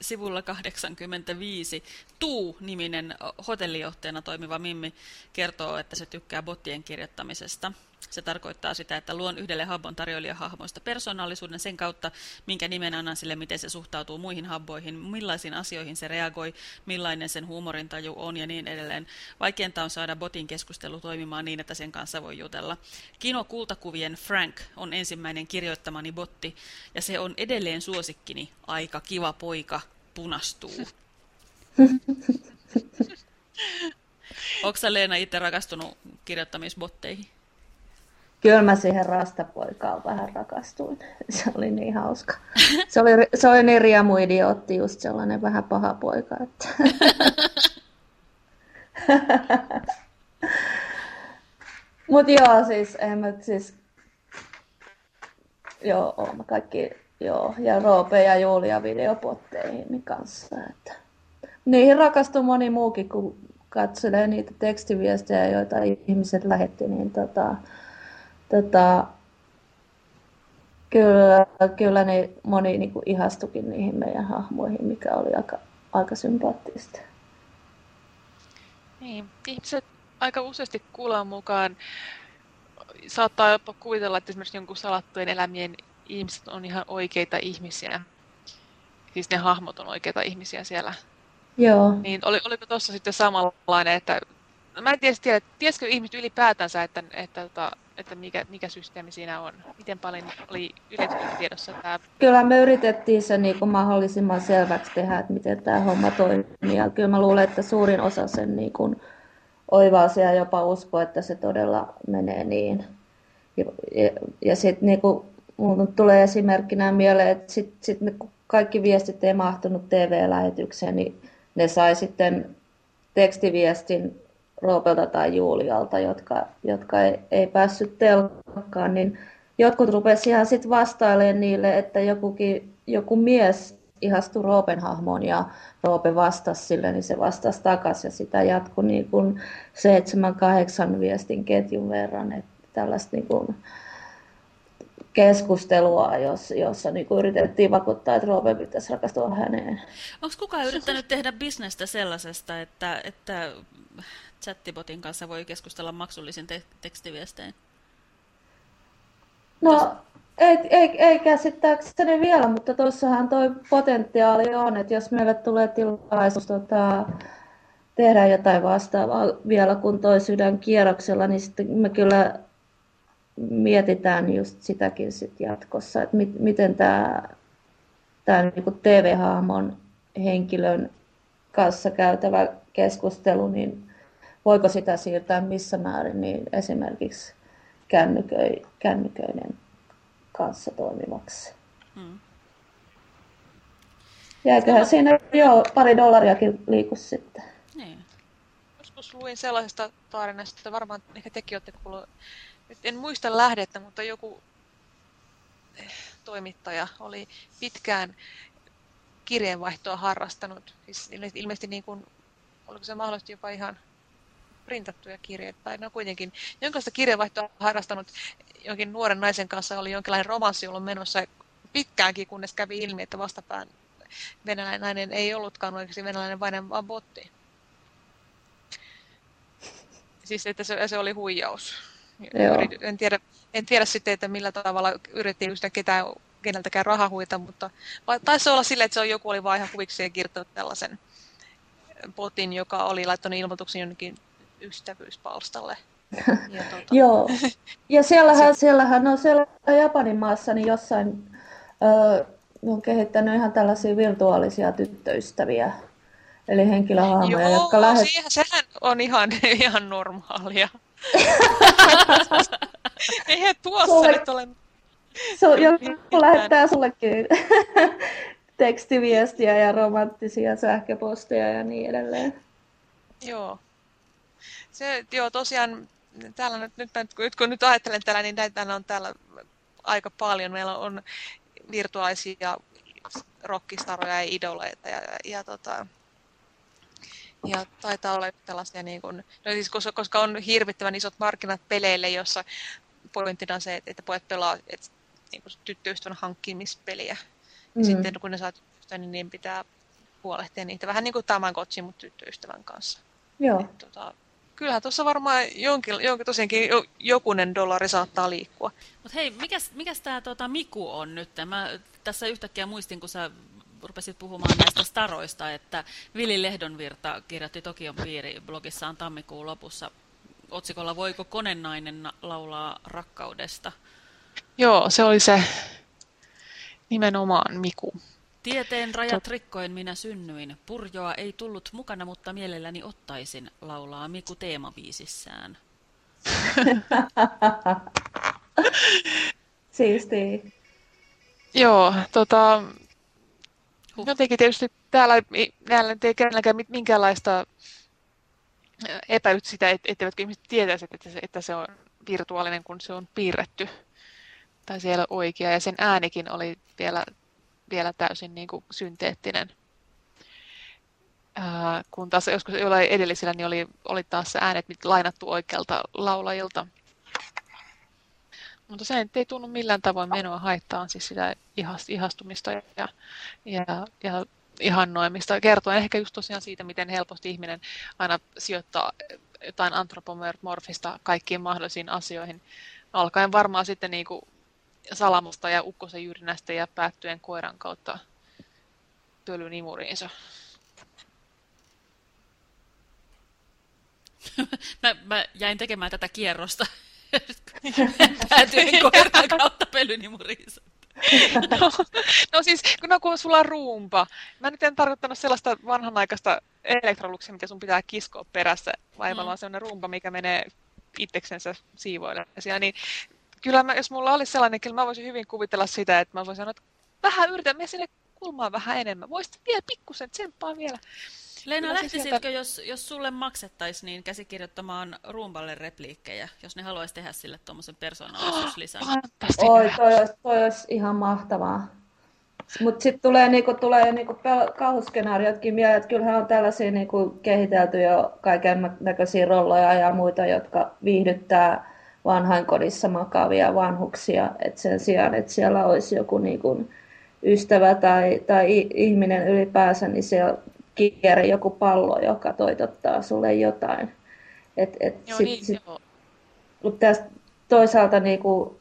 C: sivulla 85 Tuu-niminen hotellijohtajana toimiva Mimmi kertoo, että se tykkää bottien kirjoittamisesta. Se tarkoittaa sitä, että luon yhdelle Habbon tarjoilijahahmoista persoonallisuuden sen kautta, minkä nimen annan sille, miten se suhtautuu muihin Habboihin, millaisiin asioihin se reagoi, millainen sen huumorintaju on ja niin edelleen. Vaikeinta on saada botin keskustelu toimimaan niin, että sen kanssa voi jutella. Kino Kultakuvien Frank on ensimmäinen kirjoittamani botti, ja se on edelleen suosikkini. Aika kiva poika, punastuu. Onko Leena itse rakastunut kirjoittamisbotteihin?
A: Kyllä mä siihen rastapoikaan vähän rakastuin. Se oli niin hauska. Se oli, se oli niin riemuidiootti, just sellainen vähän paha poika. Että... Mut joo, siis, en mä, siis joo, mä kaikki, joo, ja Roope ja Julia videopotteihin kanssa, että niihin rakastui moni muukin, kun katselee niitä tekstiviestejä, joita ihmiset lähetti, niin tota, tota, kyllä, kyllä niin moni niin kuin ihastukin niihin meidän hahmoihin, mikä oli aika, aika sympaattista.
B: Niin, ihmiset aika useasti kuulee mukaan saattaa jopa kuvitella, että esimerkiksi jonkun salattujen elämien ihmiset on ihan oikeita ihmisiä. Siis ne hahmot on oikeita ihmisiä siellä.
A: Joo.
B: Niin oli, oliko tuossa sitten samanlainen, että mä en tiedä, tiedä tiesikö ihmiset ylipäätänsä, että, että, että, tota, että mikä, mikä systeemi siinä on? Miten paljon oli yleisesti tiedossa tämä?
A: Kyllä me yritettiin se niin kuin mahdollisimman selväksi tehdä, että miten tämä homma toimii. Ja kyllä mä luulen, että suurin osa sen niin kuin oivaa ja jopa usko, että se todella menee niin. Ja, ja, ja sitten niin kuin, tulee esimerkkinä mieleen, että sit, sit ne, kun kaikki viestit ei mahtunut TV-lähetykseen, niin ne sai sitten tekstiviestin Roopelta tai Julialta, jotka, jotka ei, ei päässyt telkkaan, niin jotkut rupesivat ihan sitten vastailemaan niille, että jokukin, joku mies ihastui Roopen hahmoon ja Roope vastasi sille, niin se vastasi takaisin ja sitä jatkui niin kuin seitsemän, kahdeksan viestin ketjun verran. Että tällaista niin kuin keskustelua, jos, jossa niin kuin yritettiin vakuuttaa, että Roope pitäisi rakastua häneen.
C: Onko kukaan yrittänyt tehdä bisnestä sellaisesta, että, että chattibotin kanssa voi keskustella maksullisin te tekstiviestein?
A: No, ei, ei, ei käsittääkseni vielä, mutta tuossahan toi potentiaali on, että jos meille tulee tilaisuus tota, tehdä jotain vastaavaa vielä kuin toi sydän kierroksella, niin sitten me kyllä mietitään just sitäkin sit jatkossa, että mit, miten tämä tää niinku TV-hahmon henkilön kanssa käytävä keskustelu, niin voiko sitä siirtää missä määrin niin esimerkiksi kännyköi, kännyköiden kanssa toimivaksi. Hmm. Jäiköhän siinä jo pari dollariakin liiku sitten. Niin.
B: Joskus luin sellaisesta tarinasta, että varmaan ehkä tekin olette kuullut, en muista lähdettä, mutta joku eh, toimittaja oli pitkään kirjeenvaihtoa harrastanut. Siis ilmeisesti niin kuin, oliko se mahdollisesti jopa ihan printattuja kirjeitä, tai no kuitenkin jonkinlaista kirjeenvaihtoa harrastanut jonkin nuoren naisen kanssa oli jonkinlainen romanssi ollut menossa pitkäänkin, kunnes kävi ilmi, että vastapään venäläinen nainen ei ollutkaan oikeasti venäläinen vain vaan botti. Siis että se, se oli huijaus. En, tiedä, en tiedä sitten, että millä tavalla yritettiin just ketään, keneltäkään raha huita, mutta taisi olla silleen, että se on joku oli vaan ihan huvikseen kirjoittanut tällaisen botin, joka oli laittanut ilmoituksen jonnekin ystävyyspalstalle.
A: Ja tuota... Joo, ja siellähän, siellähän on siellä Japanin maassa niin jossain ö, on kehittänyt ihan tällaisia virtuaalisia tyttöystäviä, eli henkilöhahmoja,
B: Joo,
A: jotka
B: lähet... sehän on ihan, ihan normaalia. Eihän tuossa Sulle... nyt ole...
A: Su, joku lähettää sullekin tekstiviestiä ja romanttisia sähköposteja ja niin edelleen.
B: Joo. Se, joo, tosiaan täällä nyt, nyt, nyt, kun nyt ajattelen täällä, niin näitä on täällä aika paljon. Meillä on virtuaalisia rockistaroja ja idoleita ja, ja, ja, tota, ja taitaa olla tällaisia, niin kuin, no siis koska, koska on hirvittävän isot markkinat peleille, jossa pointtina on se, että pojat pelaa että, niin kuin tyttöystävän hankkimispeliä. Mm. Ja sitten kun ne saa tyttöystävän, niin, niin pitää huolehtia niitä vähän niin kuin Tamagotchi, mutta tyttöystävän kanssa.
A: Joo. Et, tota,
B: kyllähän tuossa varmaan jonkin, jonkin tosiaankin jokunen dollari saattaa liikkua.
C: Mutta hei, mikäs, mikäs tämä tota, Miku on nyt? Mä tässä yhtäkkiä muistin, kun sä rupesit puhumaan näistä staroista, että Vili Lehdonvirta kirjoitti Tokion piiri blogissaan tammikuun lopussa otsikolla Voiko konenainen laulaa rakkaudesta?
B: Joo, se oli se nimenomaan Miku.
C: Tieteen rajat rikkoen minä synnyin. Purjoa ei tullut mukana, mutta mielelläni ottaisin, laulaa Miku teemabiisissään.
A: Siisti.
B: Joo, tota, huh. jotenkin tietysti täällä, täällä ei kenelläkään minkäänlaista epäilyt sitä, etteivätkö ihmiset tietäisi, että se, että se on virtuaalinen, kun se on piirretty. Tai ole oikea, ja sen äänikin oli vielä vielä täysin niin kuin synteettinen. Ää, kun taas joskus jollain edellisillä niin oli, oli taas äänet lainattu oikealta laulajilta. Mutta se ei tunnu millään tavoin menoa haittaa siis sitä ihastumista ja, ja, ja ihannoimista. Kertoen ehkä just tosiaan siitä, miten helposti ihminen aina sijoittaa jotain antropomorfista kaikkiin mahdollisiin asioihin. Alkaen varmaan sitten niin kuin salamasta ja ukkosen jyrinästä ja päättyen koiran kautta pölynimuriinsa.
C: mä, mä jäin tekemään tätä kierrosta. Päätyin koiran kautta pölynimuriinsa.
B: no, no siis, no kun sulla on ruumpa. Mä nyt en tarkoittanut sellaista vanhanaikaista elektroluksia, mitä sun pitää kiskoa perässä, vaan mm. sellainen ruumpa, mikä menee itseksensä siivoille. Niin kyllä mä, jos mulla olisi sellainen, kyllä mä voisin hyvin kuvitella sitä, että mä voisin sanoa, että vähän yritän, mene sinne kulmaan vähän enemmän. Voisit vielä pikkusen tsemppaa vielä.
C: Leena, lähtisitkö, sieltä... jos, jos sulle maksettaisiin, niin käsikirjoittamaan Rumballe repliikkejä, jos ne haluaisi tehdä sille tuommoisen persoonallisuuslisän?
A: Oi, toi olisi, toi olisi ihan mahtavaa. Mutta sitten tulee, niinku, tulee niinku kauhuskenaariotkin mieleen, että kyllähän on tällaisia niinku, kehitelty jo kaiken näköisiä rolloja ja muita, jotka viihdyttää vanhainkodissa makavia vanhuksia. Et sen sijaan, että siellä olisi joku niinku, ystävä tai, tai ihminen ylipäänsä, niin siellä kieri joku pallo, joka toitottaa sulle jotain. Et, et joo, sit, niin, sit, joo. Mutta tästä toisaalta niinku,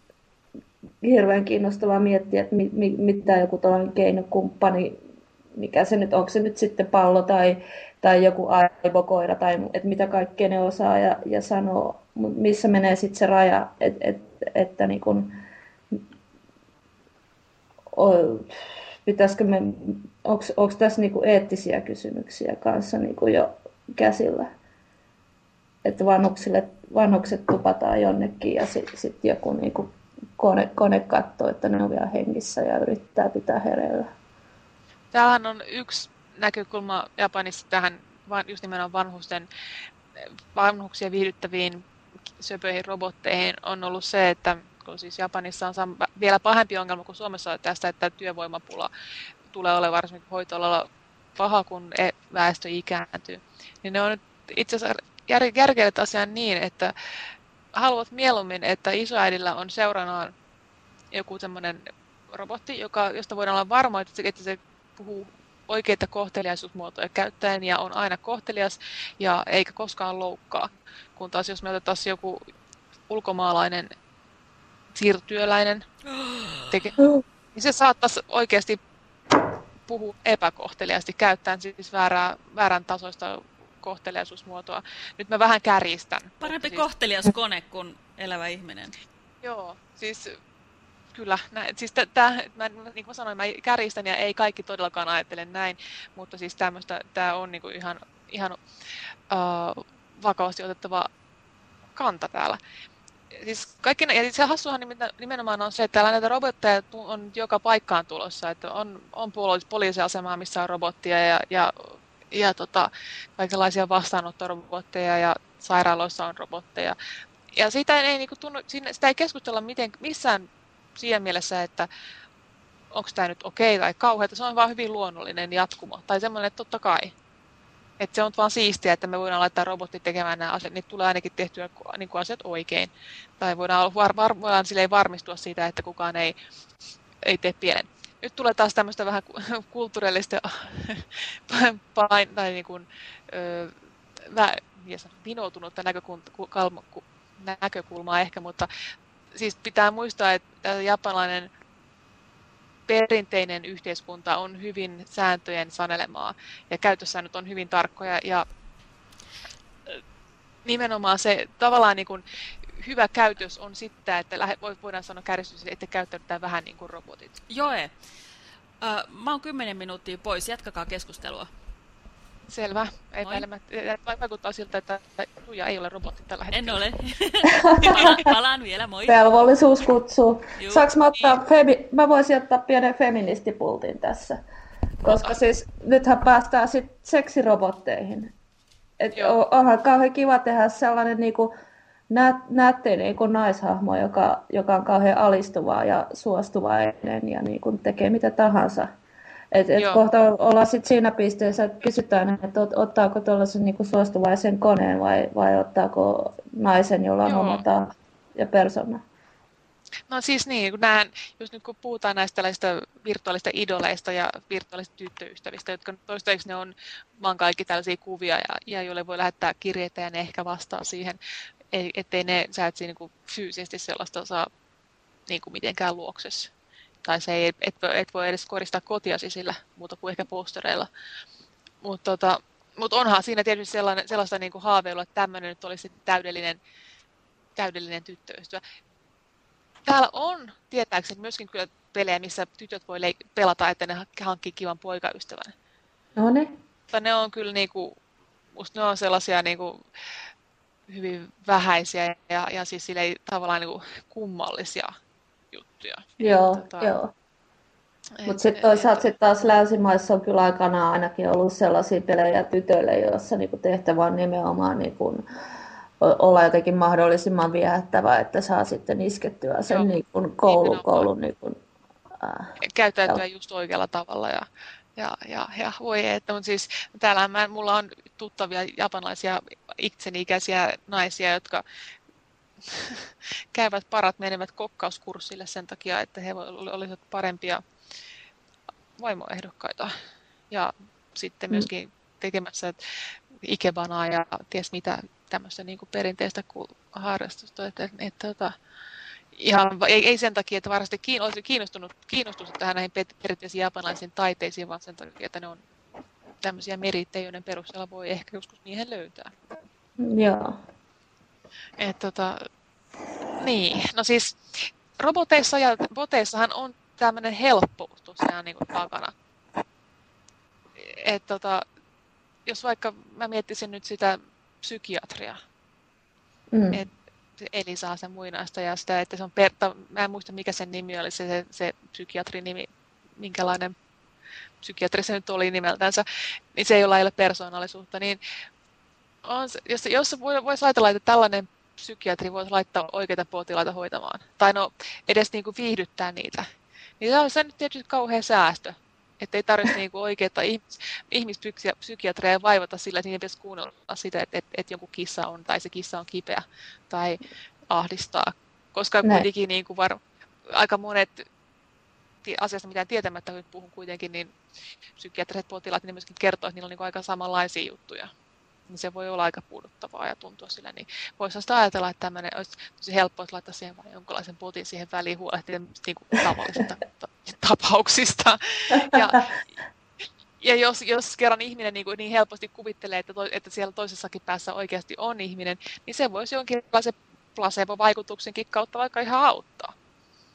A: hirveän kiinnostavaa miettiä, että mi, mi, mitä joku tällainen keinokumppani, mikä se nyt, onko se nyt sitten pallo tai, tai joku aivokoira tai että mitä kaikkea ne osaa ja, ja sanoo, missä menee sitten se raja, et, et, että niin kun, o, pitäisikö me, onko tässä niinku eettisiä kysymyksiä kanssa niinku jo käsillä? Että vanhuksille, vanhukset tupataan jonnekin ja sitten sit joku niinku kone, kone katsoo, että ne on vielä hengissä ja yrittää pitää hereillä.
B: Tämähän on yksi näkökulma Japanissa tähän just nimenomaan vanhusten, vanhuksia viihdyttäviin söpöihin robotteihin on ollut se, että kun siis Japanissa on vielä pahempi ongelma kuin Suomessa on tästä, että työvoimapula tulee olemaan varsinkin hoitoalalla paha, kun e- väestö ikääntyy. Niin ne on nyt itse asiassa järkeillyt asian niin, että haluat mieluummin, että isoäidillä on seuranaan joku semmoinen robotti, joka, josta voidaan olla varma, että se, että se puhuu oikeita kohteliaisuusmuotoja käyttäen ja on aina kohtelias ja eikä koskaan loukkaa. Kun taas jos me otettaisiin joku ulkomaalainen siirtyöläinen, teke, niin se saattaisi oikeasti puhua epäkohteliaasti, käyttäen siis väärää, väärän tasoista kohteliaisuusmuotoa. Nyt mä vähän kärjistän.
C: Parempi siis... kohtelias kone kuin elävä ihminen.
B: Joo, siis kyllä. Nä, siis tää, mä, niin kuin sanoin, mä kärjistän ja ei kaikki todellakaan ajattele näin, mutta siis tämmöistä, tämä on niin kuin ihan, ihan uh, vakavasti otettava kanta täällä. Siis kaikki, ja se hassuhan nimenomaan on se, että täällä näitä robotteja on joka paikkaan tulossa, että on, on poliisiasemaa, missä on robottia ja, ja ja tota, kaikenlaisia vastaanottorobotteja ja sairaaloissa on robotteja. Ja sitä ei, niin kuin tunnu, sitä ei keskustella miten, missään siinä mielessä, että onko tämä nyt okei okay tai kauheata. Se on vaan hyvin luonnollinen jatkumo. Tai semmoinen, että totta kai. Että se on vaan siistiä, että me voidaan laittaa robotti tekemään nämä asiat, niin tulee ainakin tehtyä niin kuin asiat oikein. Tai voidaan, var, var, voidaan silleen varmistua siitä, että kukaan ei, ei tee pienen nyt tulee taas tämmöistä vähän kulttuurillista pain, tai niin kuin, ö, vä, vinoutunutta näkökulmaa ehkä, mutta siis pitää muistaa, että japanilainen perinteinen yhteiskunta on hyvin sääntöjen sanelemaa ja käytössäännöt on hyvin tarkkoja ja nimenomaan se tavallaan niin kuin hyvä käytös on sitten, että voidaan sanoa kärjistys, että käyttäydytään vähän niin kuin robotit.
C: Joe, äh, mä oon kymmenen minuuttia pois, jatkakaa keskustelua.
B: Selvä. Epäilemättä. Vaikuttaa siltä, että Tuija ei ole robotti tällä hetkellä.
C: En ole. palaan, vielä, moi.
A: Velvollisuus kutsuu. Saanko mä ottaa, femi... mä voisin ottaa pienen feministipultin tässä. Koska Ota. siis nythän päästään sitten seksirobotteihin. Et onhan kauhean kiva tehdä sellainen niinku, näet, näette niin kuin naishahmo, joka, joka on kauhean alistuva ja suostuvainen ja niin kuin tekee mitä tahansa. Et, et kohta ollaan sit siinä pisteessä, että kysytään, että ot, ottaako tuollaisen niin suostuvaisen koneen vai, vai ottaako naisen, jolla on omata ja persona.
B: No siis niin, kun näen, jos nyt kun puhutaan näistä tällaista virtuaalista idoleista ja virtuaalista tyttöystävistä, jotka toistaiseksi ne on vaan kaikki tällaisia kuvia ja, ja joille voi lähettää kirjeitä ja ne ehkä vastaa siihen ei, ettei ne, sä et siinä niin fyysisesti sellaista saa niin kuin mitenkään luoksessa. Tai se ei, et, et voi edes koristaa kotiasi sillä muuta kuin ehkä postereilla. Mutta tota, mut onhan siinä tietysti sellainen, sellaista niin kuin haaveilua, että tämmöinen nyt olisi täydellinen, täydellinen tyttöystävä. Täällä on tietääkseni myöskin kyllä pelejä, missä tytöt voi pelata, että ne hankkii kivan poikaystävän.
A: No ne.
B: Mutta ne on kyllä niinku, musta ne on sellaisia niinku, hyvin vähäisiä ja, ja siis sille tavallaan niin kuin kummallisia juttuja.
A: Joo, tota, joo. Mutta sitten toisaalta sit taas länsimaissa on kyllä aikanaan ainakin ollut sellaisia pelejä tytöille, joissa niinku tehtävä on nimenomaan niinku, olla jotenkin mahdollisimman viehättävä, että saa sitten iskettyä sen niinku koulun, koulun niinku,
B: äh, Käyttäytyä just oikealla tavalla ja, ja, ja, ja voi että, mutta siis täällä mä, mulla on tuttavia japanilaisia itseni ikäisiä naisia, jotka käyvät parat menevät kokkauskurssille sen takia, että he olisivat parempia vaimoehdokkaita. Ja sitten mm. myöskin tekemässä ikebanaa ja ties mitä tämmöistä niin perinteistä harrastusta. Että, että, että, että ihan, ei, ei sen takia, että varmasti kiin, olisi kiinnostunut, kiinnostunut tähän näihin perinteisiin japanilaisiin taiteisiin, vaan sen takia, että ne on tämmöisiä merittejä, joiden perusteella voi ehkä joskus niihin löytää.
A: Joo.
B: Et, tota, niin, no siis roboteissa ja boteissahan on tämmöinen helppous tosiaan niin kuin takana. Et, tota, jos vaikka mä miettisin nyt sitä psykiatriaa, mm. et, eli saa sen muinaista ja sitä, että se on, per, mä en muista mikä sen nimi oli, se, se, se psykiatrin nimi, minkälainen psykiatri se nyt oli nimeltänsä, niin se ei ole persoonallisuutta, niin on, jos, jos voisi ajatella, että tällainen psykiatri voisi laittaa oikeita potilaita hoitamaan, tai no edes niin kuin viihdyttää niitä, niin se on se nyt tietysti kauhean säästö. Että ei tarvitse niinku oikeita ihmis, ihmispsykiatreja vaivata sillä, että niiden pitäisi kuunnella sitä, että, että, että jonkun kissa on, tai se kissa on kipeä, tai ahdistaa. Koska Näin. kuitenkin niin kuin var, aika monet asiasta mitään tietämättä nyt puhun kuitenkin, niin psykiatriset potilaat niin myöskin kertoo, että niillä on niin aika samanlaisia juttuja niin se voi olla aika puuduttavaa ja tuntua sillä. Niin voisi sitä ajatella, että tämmöinen olisi tosi helppo, laittaa siihen vain jonkinlaisen potin siihen väliin huolehtia niin kuin tavallisista tapauksista. Ja, ja jos, jos kerran ihminen niin, kuin niin helposti kuvittelee, että, to, että siellä toisessakin päässä oikeasti on ihminen, niin se voisi jonkinlaisen placebo-vaikutuksenkin kautta vaikka ihan auttaa.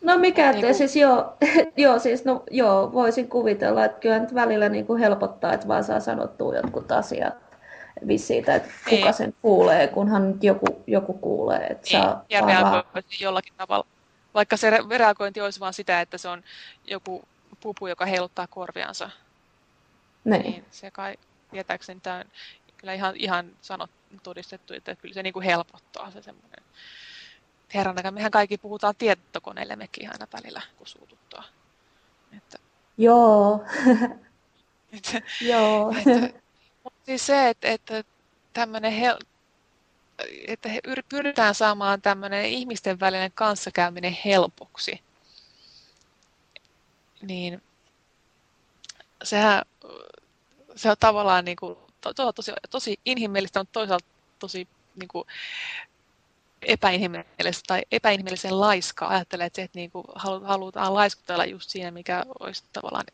A: No mikä niin kuin... siis joo, joo, siis no, joo, voisin kuvitella, että kyllä nyt välillä niin kuin helpottaa, että vaan saa sanottua jotkut asiat siitä, että kuka niin. sen kuulee, kunhan nyt joku, joku kuulee. Että
B: niin. saa ja reagoi jollakin tavalla. Vaikka se reagointi olisi vain sitä, että se on joku pupu, joka heiluttaa korviansa. Niin. niin se kai tietääkseni tämä on kyllä ihan, ihan sanot, todistettu, että kyllä se niin kuin helpottaa se semmoinen. Herran mehän kaikki puhutaan tietokoneelle mekin aina välillä, kun suututtaa. Että...
A: Joo. Joo.
B: Että, Siis se, että, että tämmöinen hel- että he pyritään saamaan tämmöinen ihmisten välinen kanssakäyminen helpoksi, niin sehän se on tavallaan niin kuin, to, to, tosi, tosi inhimillistä, mutta toisaalta tosi niin kuin, epäinhimillistä tai epäinhimillisen laiskaa. Ajattelee, että, että niin kuin, halutaan laiskutella just siinä, mikä olisi tavallaan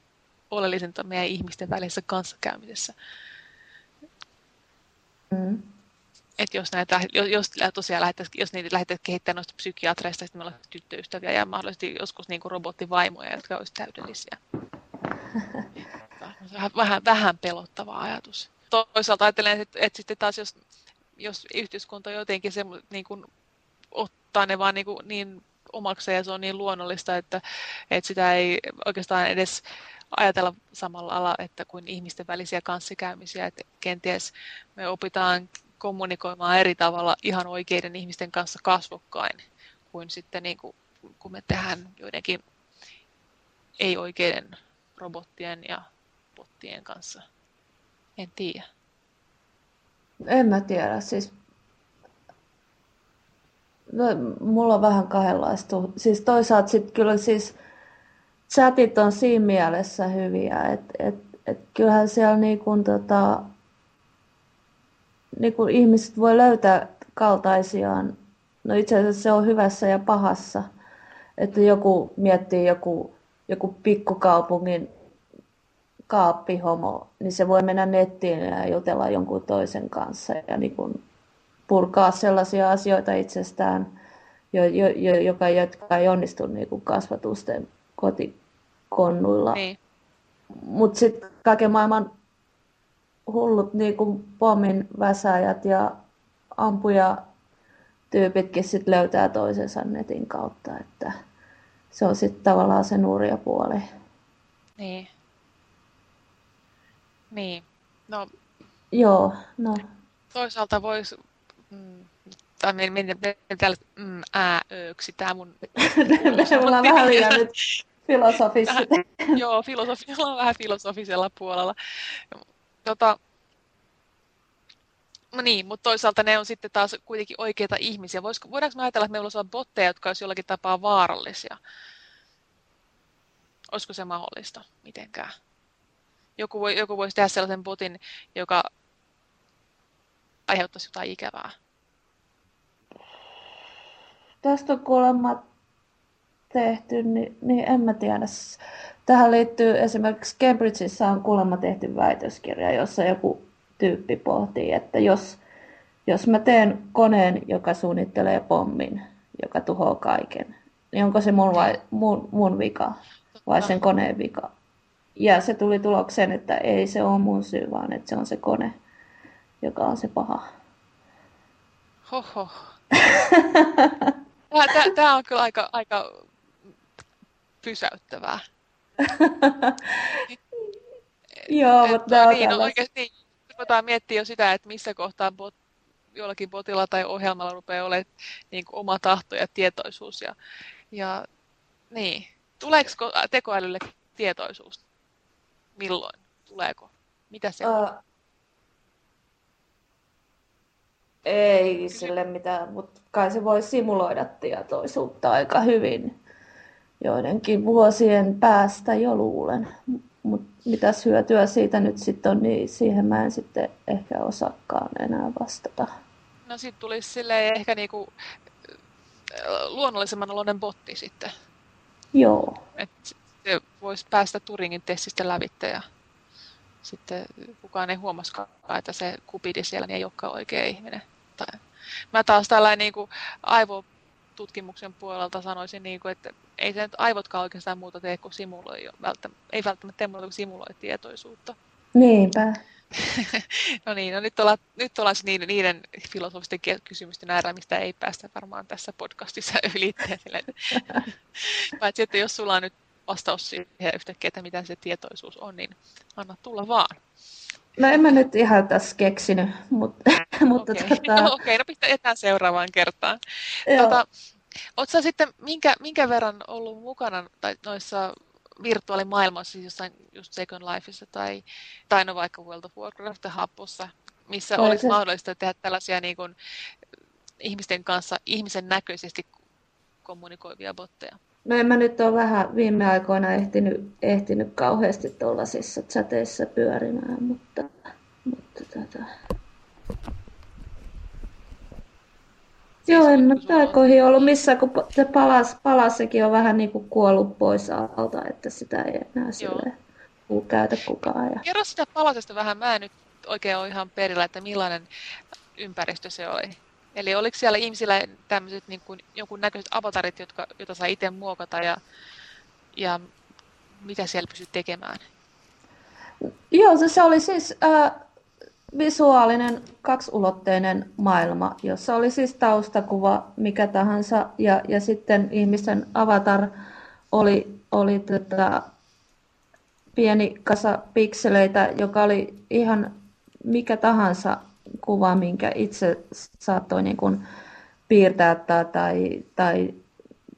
B: oleellisinta meidän ihmisten välisessä kanssakäymisessä. Mm. Että jos näitä, jos, jos tosiaan lähdettäisiin, jos niitä lähdettäisiin kehittämään noista psykiatreista, sitten meillä olisi tyttöystäviä ja mahdollisesti joskus niin kuin robottivaimoja, jotka olisivat täydellisiä. vähän, vähän, vähän pelottava ajatus. Toisaalta ajattelen, että, että sitten taas jos, jos yhteiskunta jotenkin se, niin kuin, ottaa ne vaan niin, kuin, niin omakseen ja se on niin luonnollista, että, että sitä ei oikeastaan edes ajatella samalla alalla, että kuin ihmisten välisiä kanssakäymisiä, että kenties me opitaan kommunikoimaan eri tavalla ihan oikeiden ihmisten kanssa kasvokkain kuin sitten niin kuin, kun me tehdään joidenkin ei-oikeiden robottien ja bottien kanssa. En tiedä.
A: En mä tiedä. Siis no, mulla on vähän kahdenlaista. Siis toisaalta sitten kyllä siis chatit on siinä mielessä hyviä, että et, et kyllähän siellä niin kun, tota, niin kun ihmiset voi löytää kaltaisiaan. No itse asiassa se on hyvässä ja pahassa, että joku miettii joku, joku pikkukaupungin kaappihomo, niin se voi mennä nettiin ja jutella jonkun toisen kanssa ja niin kun purkaa sellaisia asioita itsestään, jo, jo, jo, joka, jotka ei onnistu niin kuin kasvatusten koti, konnuilla. Niin. Mutta sitten kaiken maailman hullut niin kuin pommin väsäjät ja ampuja tyypitkin sit löytää toisensa netin kautta, että se on sitten tavallaan se nurja puoli.
B: Niin. Niin. No,
A: Joo, no.
B: toisaalta voisi... Mm, tai meni täällä mm, ää, ööksi, tää mun...
A: Mulla on vähän liian nyt filosofisesti.
B: Joo, filosofi, on vähän filosofisella puolella. Tota, no niin, mutta toisaalta ne on sitten taas kuitenkin oikeita ihmisiä. Voisiko, voidaanko me ajatella, että meillä olisi botteja, jotka olisivat jollakin tapaa vaarallisia? Olisiko se mahdollista mitenkään? Joku, voi, joku voisi tehdä sellaisen botin, joka aiheuttaisi jotain ikävää.
A: Tästä on kuulemma tehty, niin, niin en mä tiedä. Tähän liittyy esimerkiksi Cambridgeissa on kuulemma tehty väitöskirja, jossa joku tyyppi pohtii, että jos, jos mä teen koneen, joka suunnittelee pommin, joka tuhoaa kaiken, niin onko se mun, vai, mun, mun vika vai sen koneen vika? Ja se tuli tulokseen, että ei se ole mun syy, vaan että se on se kone, joka on se paha.
B: Hoho. Tämä on kyllä aika, aika pysäyttävää.
A: Joo, mutta tämä
B: on niin, no, oikeasti, niin, ruvetaan miettiä jo sitä, että missä kohtaa bot, jollakin botilla tai ohjelmalla rupeaa olemaan niin kuin oma tahto ja tietoisuus. Ja, ja niin, tuleeko tekoälylle tietoisuus? Milloin? Tuleeko? Mitä se on? Uh,
A: ei sille mitään, mutta kai se voi simuloida tietoisuutta aika hyvin joidenkin vuosien päästä jo luulen. Mutta mitäs hyötyä siitä nyt sitten on, niin siihen mä en sitten ehkä osakkaan enää vastata.
B: No sitten tulisi sille ehkä niinku luonnollisemman oloinen botti sitten.
A: Joo.
B: Et se voisi päästä Turingin testistä lävitte ja sitten kukaan ei huomaskaan, että se kupidi siellä niin ei olekaan oikea ihminen. Tai mä taas tällainen niin kuin aivotutkimuksen puolelta sanoisin, niin kuin, että ei se nyt aivotkaan oikeastaan muuta tee kuin simuloi, ei välttämättä tee muuta kuin simuloi tietoisuutta.
A: Niinpä.
B: no niin, no nyt ollaan, nyt ollaan niiden, niiden filosofisten kysymysten äärellä, mistä ei päästä varmaan tässä podcastissa ylitteelle. Paitsi, että jos sulla on nyt vastaus siihen yhtäkkiä, että mitä se tietoisuus on, niin anna tulla vaan.
A: No en mä nyt ihan tässä keksinyt, mutta... mutta
B: Okei, okay. tota... no, okay, no pistetään seuraavaan kertaan. Tota, Oletko sitten minkä, minkä verran ollut mukana tai noissa virtuaalimaailmassa, siis jossain just Second Lifeissa tai, tai no vaikka World of Warcraft happossa, missä no, olisi se... mahdollista tehdä tällaisia niin kuin, ihmisten kanssa ihmisen näköisesti kommunikoivia botteja?
A: No en mä nyt ole vähän viime aikoina ehtinyt, ehtinyt kauheasti tuollaisissa chateissa pyörimään, mutta, mutta tota... Joo, en mä taikoihin ollut missään, kun se palas, palas sekin on vähän niin kuin kuollut pois alta, että sitä ei enää sille käytä kukaan. Ja...
B: Kerro sitä palasesta vähän, mä en nyt oikein ole ihan perillä, että millainen ympäristö se oli. Eli oliko siellä ihmisillä tämmöiset niin kuin, jonkun näköiset avatarit, jotka, joita saa itse muokata ja, ja mitä siellä pystyt tekemään?
A: Joo, se, se oli siis äh, visuaalinen kaksulotteinen maailma, jossa oli siis taustakuva mikä tahansa ja, ja sitten ihmisen avatar oli, oli tota, pieni kasa pikseleitä, joka oli ihan mikä tahansa kuva, minkä itse saattoi niin kuin piirtää tai, tai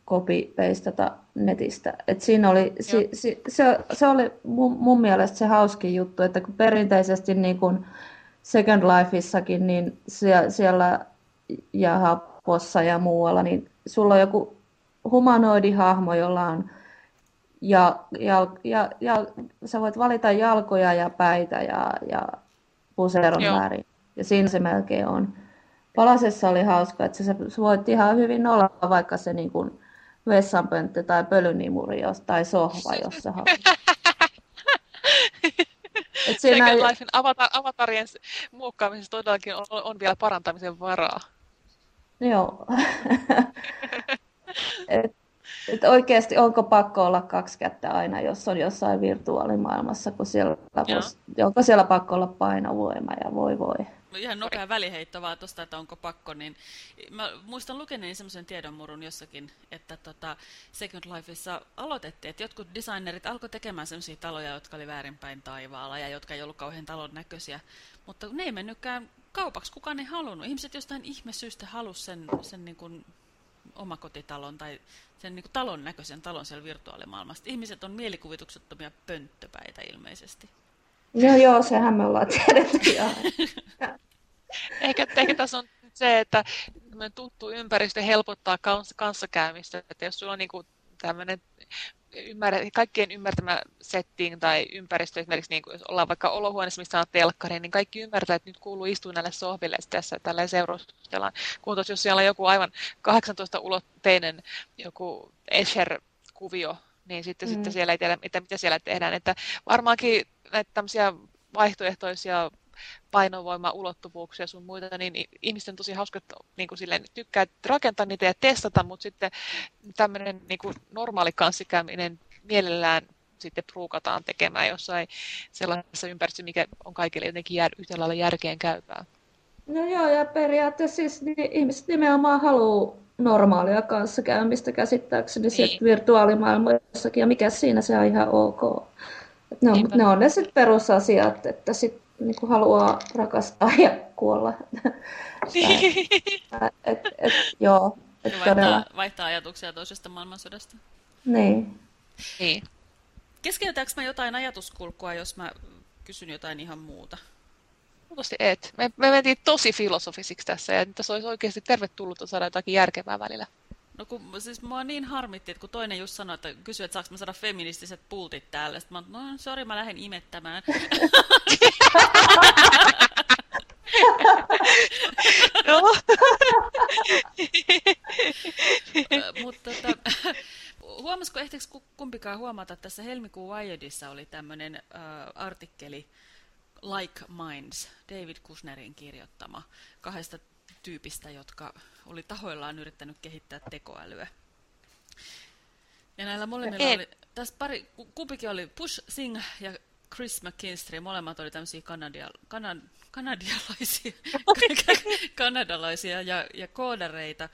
A: copy-pastata netistä. Et siinä oli, si, si, se, se oli mun, mun mielestä se hauskin juttu, että kun perinteisesti niin kuin Second Lifeissakin, niin siellä, siellä ja Hapossa ja muualla, niin sulla on joku humanoidihahmo, jolla on ja, ja, ja, ja sä voit valita jalkoja ja päitä ja, ja puseron väärin. Ja siinä se melkein on. Palasessa oli hauska, että sä, sä voit ihan hyvin olla vaikka se niin kuin vessanpönttö tai pölynimuri tai sohva, jos sä haluat.
B: Et siinä Lifein avatar, avatarien muokkaamisessa todellakin on, on vielä parantamisen varaa.
A: Joo. et, et oikeasti onko pakko olla kaksi kättä aina, jos on jossain virtuaalimaailmassa, kun siellä, vois, onko siellä pakko olla painovoima ja voi voi.
C: Ihan nopea väliheitto vaan tuosta, että onko pakko, niin mä muistan lukeneeni semmoisen tiedonmurun jossakin, että tota Second Lifeissa aloitettiin, että jotkut designerit alkoi tekemään semmoisia taloja, jotka oli väärinpäin taivaalla ja jotka ei ollut kauhean talon näköisiä, mutta ne ei mennytkään kaupaksi, kukaan ei halunnut. Ihmiset jostain ihmesyystä halusi sen, sen niin kuin omakotitalon tai sen niin kuin talon näköisen talon siellä virtuaalimaailmassa. Ihmiset on mielikuvituksettomia pönttöpäitä ilmeisesti.
A: No joo, sehän me ollaan tiedetty.
B: ehkä, ehkä tässä on se, että tuttu ympäristö helpottaa kanssakäymistä. Että jos sulla on niin kuin tämmöinen ymmärrä, kaikkien ymmärtämä setting tai ympäristö, esimerkiksi niin kuin, jos ollaan vaikka olohuoneessa, missä on telkkari, niin kaikki ymmärtää, että nyt kuuluu istua näille sohville tässä tällä seurustellaan. Kun jos siellä on joku aivan 18-ulotteinen joku Escher-kuvio, niin sitten, mm. sitten siellä ei tiedä, mitä, mitä siellä tehdään. Että varmaankin näitä tämmöisiä vaihtoehtoisia painovoima-ulottuvuuksia sun muita, niin ihmisten on tosi hauska niin kuin silleen, tykkää rakentaa niitä ja testata, mutta sitten tämmöinen niin kuin normaali kanssikäyminen mielellään sitten pruukataan tekemään jossain sellaisessa ympäristössä, mikä on kaikille jotenkin jär, yhtä lailla järkeen käypää.
A: No joo, ja periaatteessa siis niin ihmiset nimenomaan haluaa normaalia kanssakäymistä käsittääkseni niin. virtuaalimaailmoissakin, ja mikä siinä se on ihan ok. Ne on, ne on ne sitten perusasiat, että sit niin haluaa rakastaa ja kuolla. et, et, joo, et
C: vaihtaa, todella. vaihtaa ajatuksia toisesta maailmansodasta.
A: Niin.
B: niin.
C: Keskeytäänkö mä jotain ajatuskulkua, jos mä kysyn jotain ihan muuta?
B: Luultavasti et. Me, me mentiin tosi filosofisiksi tässä ja tässä olisi oikeasti tervetullut saada jotakin järkevää välillä.
C: No kun siis mua niin harmitti, että kun toinen just sanoi, että kysyi, että saanko mä saada feministiset pultit täällä. Sitten mä no sori, mä lähden imettämään. Mutta tota, huomasiko ehtiikö kumpikaan huomata, että tässä helmikuun Wiredissa oli tämmöinen uh, artikkeli Like Minds, David Kushnerin kirjoittama, kahdesta tyypistä, jotka oli tahoillaan yrittänyt kehittää tekoälyä. Ja näillä molemmilla oli, tässä pari, kumpikin oli Push Singh ja Chris McKinstry, molemmat oli tämmöisiä kanadia, kanad, kanadialaisia, kanadalaisia ja, ja koodareita.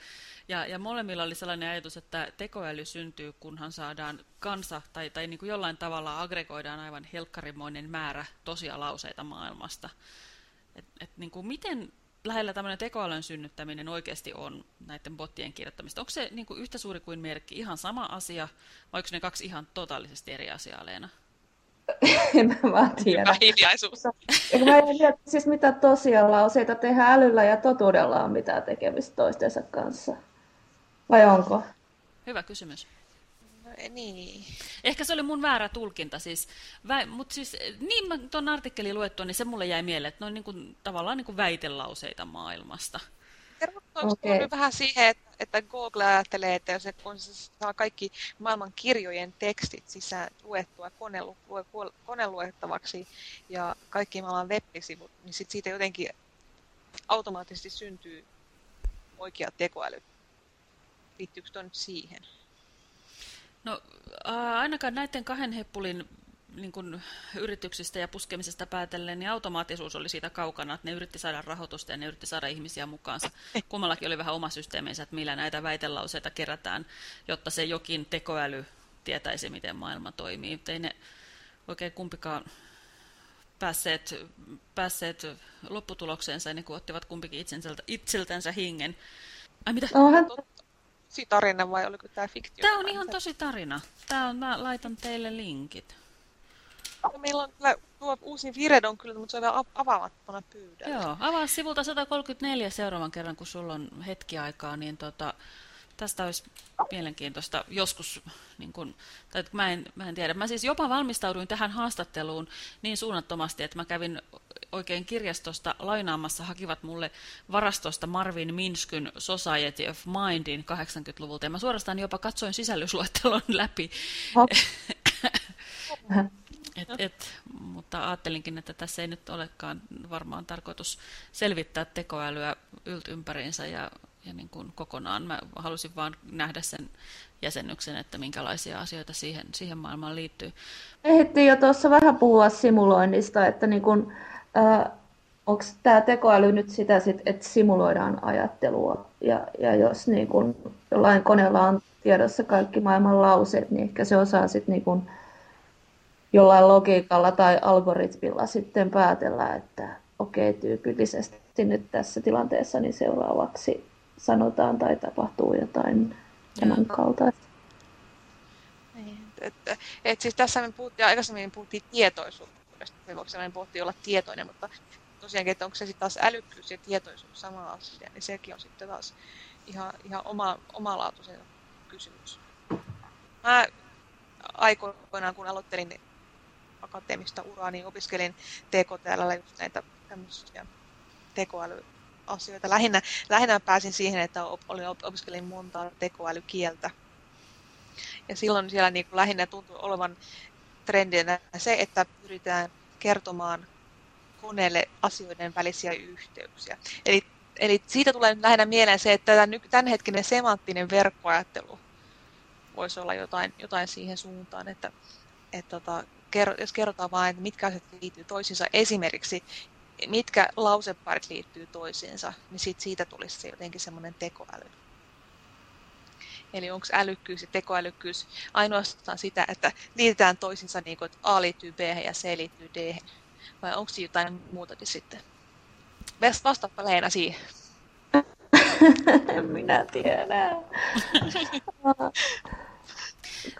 C: Ja, ja molemmilla oli sellainen ajatus, että tekoäly syntyy, kunhan saadaan kansa tai, tai niin kuin jollain tavalla aggregoidaan aivan helkkarimoinen määrä tosia lauseita maailmasta. Et, et niin kuin miten lähellä tämmöinen tekoälyn synnyttäminen oikeasti on näiden bottien kirjoittamista? Onko se niin kuin yhtä suuri kuin merkki ihan sama asia, vai onko ne kaksi ihan totaalisesti eri asiaa, Leena?
A: en mä vaan tiedä.
B: Hyvä hiljaisuus.
A: mä en tiedä, siis mitä tosiaan tehdään älyllä ja totuudella on mitään tekemistä toistensa kanssa. Vai onko?
C: Hyvä kysymys.
B: Eh, niin.
C: Ehkä se oli mun väärä tulkinta, siis, vä, mutta siis niin mä tuon artikkelin luettua, niin se mulle jäi mieleen, että ne on niin kuin, tavallaan niin kuin väitelauseita maailmasta.
B: Okay. vähän siihen, että, että Google ajattelee, että jos, kun se saa kaikki maailman kirjojen tekstit sisään luettua konelu, koneluettavaksi ja kaikki maailman web-sivut, niin sit siitä jotenkin automaattisesti syntyy oikea tekoäly. Liittyykö tuo nyt siihen?
C: No ainakaan näiden kahden heppulin niin kuin yrityksistä ja puskemisesta päätellen, niin automaattisuus oli siitä kaukana, että ne yritti saada rahoitusta ja ne yritti saada ihmisiä mukaansa. Kummallakin oli vähän oma systeeminsä, että millä näitä väitelauseita kerätään, jotta se jokin tekoäly tietäisi, miten maailma toimii. Mutta ei ne oikein kumpikaan päässeet, päässeet lopputulokseensa ennen kuin ottivat kumpikin itseltänsä, itseltänsä hingen. Ai mitä?
A: Onhan,
B: tosi tarina vai oliko tämä fiktio?
C: Tämä on ihan tosi tarina. Tämä on, mä laitan teille linkit.
B: No, meillä on kyllä, tuo uusin Vired on kyllä, mutta se on vielä avaamattuna pyydellä.
C: Joo, avaa sivulta 134 seuraavan kerran, kun sulla on hetki aikaa, niin tota, tästä olisi mielenkiintoista joskus, niin kun, tai mä en, mä en tiedä. Mä siis jopa valmistauduin tähän haastatteluun niin suunnattomasti, että mä kävin oikein kirjastosta lainaamassa, hakivat mulle varastosta Marvin Minskyn Society of Mindin 80-luvulta. Ja mä suorastaan jopa katsoin sisällysluettelon läpi. et, et, mutta ajattelinkin, että tässä ei nyt olekaan varmaan tarkoitus selvittää tekoälyä yltympäriinsä ja, ja niin kuin kokonaan. Mä halusin vaan nähdä sen jäsennyksen, että minkälaisia asioita siihen, siihen maailmaan liittyy.
A: Ehdittiin jo tuossa vähän puhua simuloinnista, että niin kun, äh, onko tämä tekoäly nyt sitä, sit, että simuloidaan ajattelua, ja, ja jos niin kun jollain koneella on tiedossa kaikki maailman lauseet, niin ehkä se osaa sitten niin kun jollain logiikalla tai algoritmilla sitten päätellä, että okei, tyypillisesti nyt tässä tilanteessa niin seuraavaksi sanotaan tai tapahtuu jotain tämän kaltaista.
B: Niin, että, et siis tässä me puhuttiin, aikaisemmin puhuttiin tietoisuudesta, me puhuttiin olla tietoinen, mutta tosiaankin, että onko se sitten taas älykkyys ja tietoisuus sama asia, niin sekin on sitten taas ihan, ihan oma, omalaatuisen kysymys. Mä aikoinaan, kun aloittelin akateemista uraa, niin opiskelin TKTL just näitä tämmöisiä tekoälyasioita. Lähinnä, lähinnä pääsin siihen, että olin, opiskelin monta tekoälykieltä. Ja silloin siellä niin kuin lähinnä tuntui olevan trendinä se, että pyritään kertomaan koneelle asioiden välisiä yhteyksiä. Eli, eli siitä tulee nyt lähinnä mieleen se, että tämänhetkinen semanttinen verkkoajattelu voisi olla jotain, jotain siihen suuntaan, että, että tota, jos kerrotaan vain, että mitkä asiat liittyy toisiinsa, esimerkiksi mitkä lauseparit liittyy toisiinsa, niin sit siitä tulisi se jotenkin semmoinen tekoäly. Eli onko älykkyys ja tekoälykkyys ainoastaan sitä, että liitetään toisiinsa niin kuin, että A liittyy B ja C liittyy D. Vai onko siinä jotain muutakin sitten? Vastaappa Leena siihen.
A: en minä tiedä.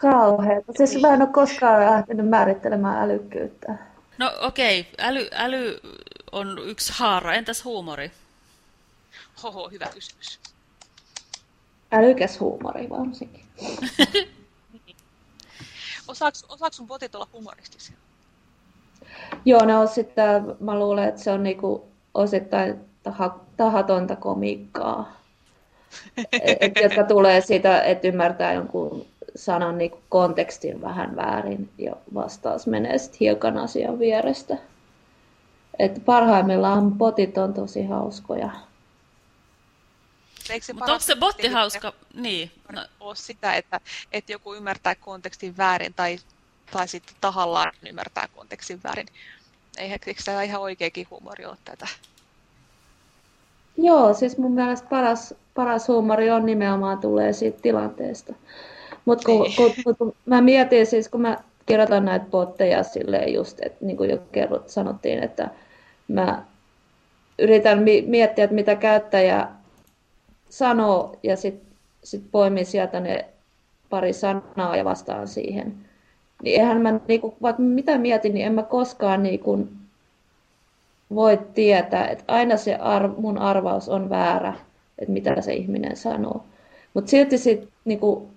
A: Kauheeta. Siis mä en ole koskaan lähtenyt määrittelemään älykkyyttä.
C: No okei, okay. äly, äly on yksi haara. Entäs huumori?
B: Hoho, hyvä kysymys.
A: Älykäs huumori varsinkin.
B: osaako, osaako sun botit olla humoristisia?
A: Joo, ne on sitten, mä luulen, että se on niinku osittain taha, tahatonta komiikkaa. Et, jotka tulee siitä, että ymmärtää jonkun sanan niin kontekstin vähän väärin ja vastaus menee sitten hiukan asian vierestä. Et parhaimmillaan botit on tosi hauskoja.
C: Mutta onko se botti hauska? Niin.
B: No. Ole sitä, että, että joku ymmärtää kontekstin väärin tai, tai sitten tahallaan ymmärtää kontekstin väärin. Eikö tämä ihan oikeakin huumori ole tätä?
A: Joo, siis mun mielestä paras, paras huumori on nimenomaan tulee siitä tilanteesta. Mutta kun, niin. kun, kun, kun, mä mietin siis, kun mä kirjoitan näitä botteja silleen just, että niin kuin jo kerrot, sanottiin, että mä yritän mi- miettiä, että mitä käyttäjä sanoo ja sitten sit poimin sieltä ne pari sanaa ja vastaan siihen. Niin eihän mä, niinku, vaikka mitä mietin, niin en mä koskaan niinku, voi tietää, että aina se arv, mun arvaus on väärä, että mitä se ihminen sanoo. Mutta silti sit, niinku,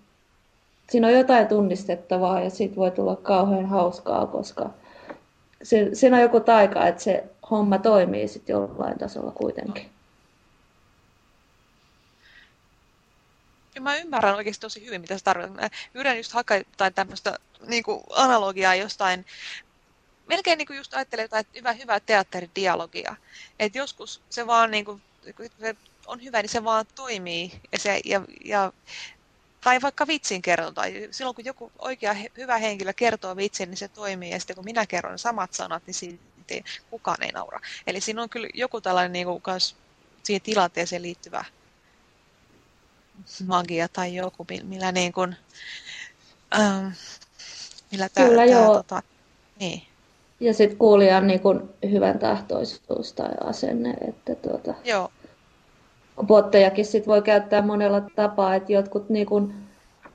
A: siinä on jotain tunnistettavaa ja siitä voi tulla kauhean hauskaa, koska se, siinä on joku taika, että se homma toimii sitten jollain tasolla kuitenkin.
B: Ja mä ymmärrän oikeasti tosi hyvin, mitä se tarkoittaa. Mä yritän just hakea jotain tämmöistä niin analogiaa jostain, melkein niin kuin just ajattelen jotain hyvää, hyvää teatteridialogia. Että joskus se vaan niin kuin, se on hyvä, niin se vaan toimii. Ja, se, ja, ja tai vaikka vitsin kerronta. Silloin kun joku oikea hyvä henkilö kertoo vitsin, niin se toimii. Ja sitten kun minä kerron samat sanat, niin siitä kukaan ei naura. Eli siinä on kyllä joku tällainen niin kuin, kans siihen tilanteeseen liittyvä magia tai joku, millä niin kuin, ähm, millä tämä,
A: Kyllä
B: tämä,
A: joo.
B: Tota, niin.
A: Ja sitten kuulijan niin kuin hyvän tahtoisuus tai asenne, että tuota,
B: joo
A: bottejakin sit voi käyttää monella tapaa, että jotkut niin kun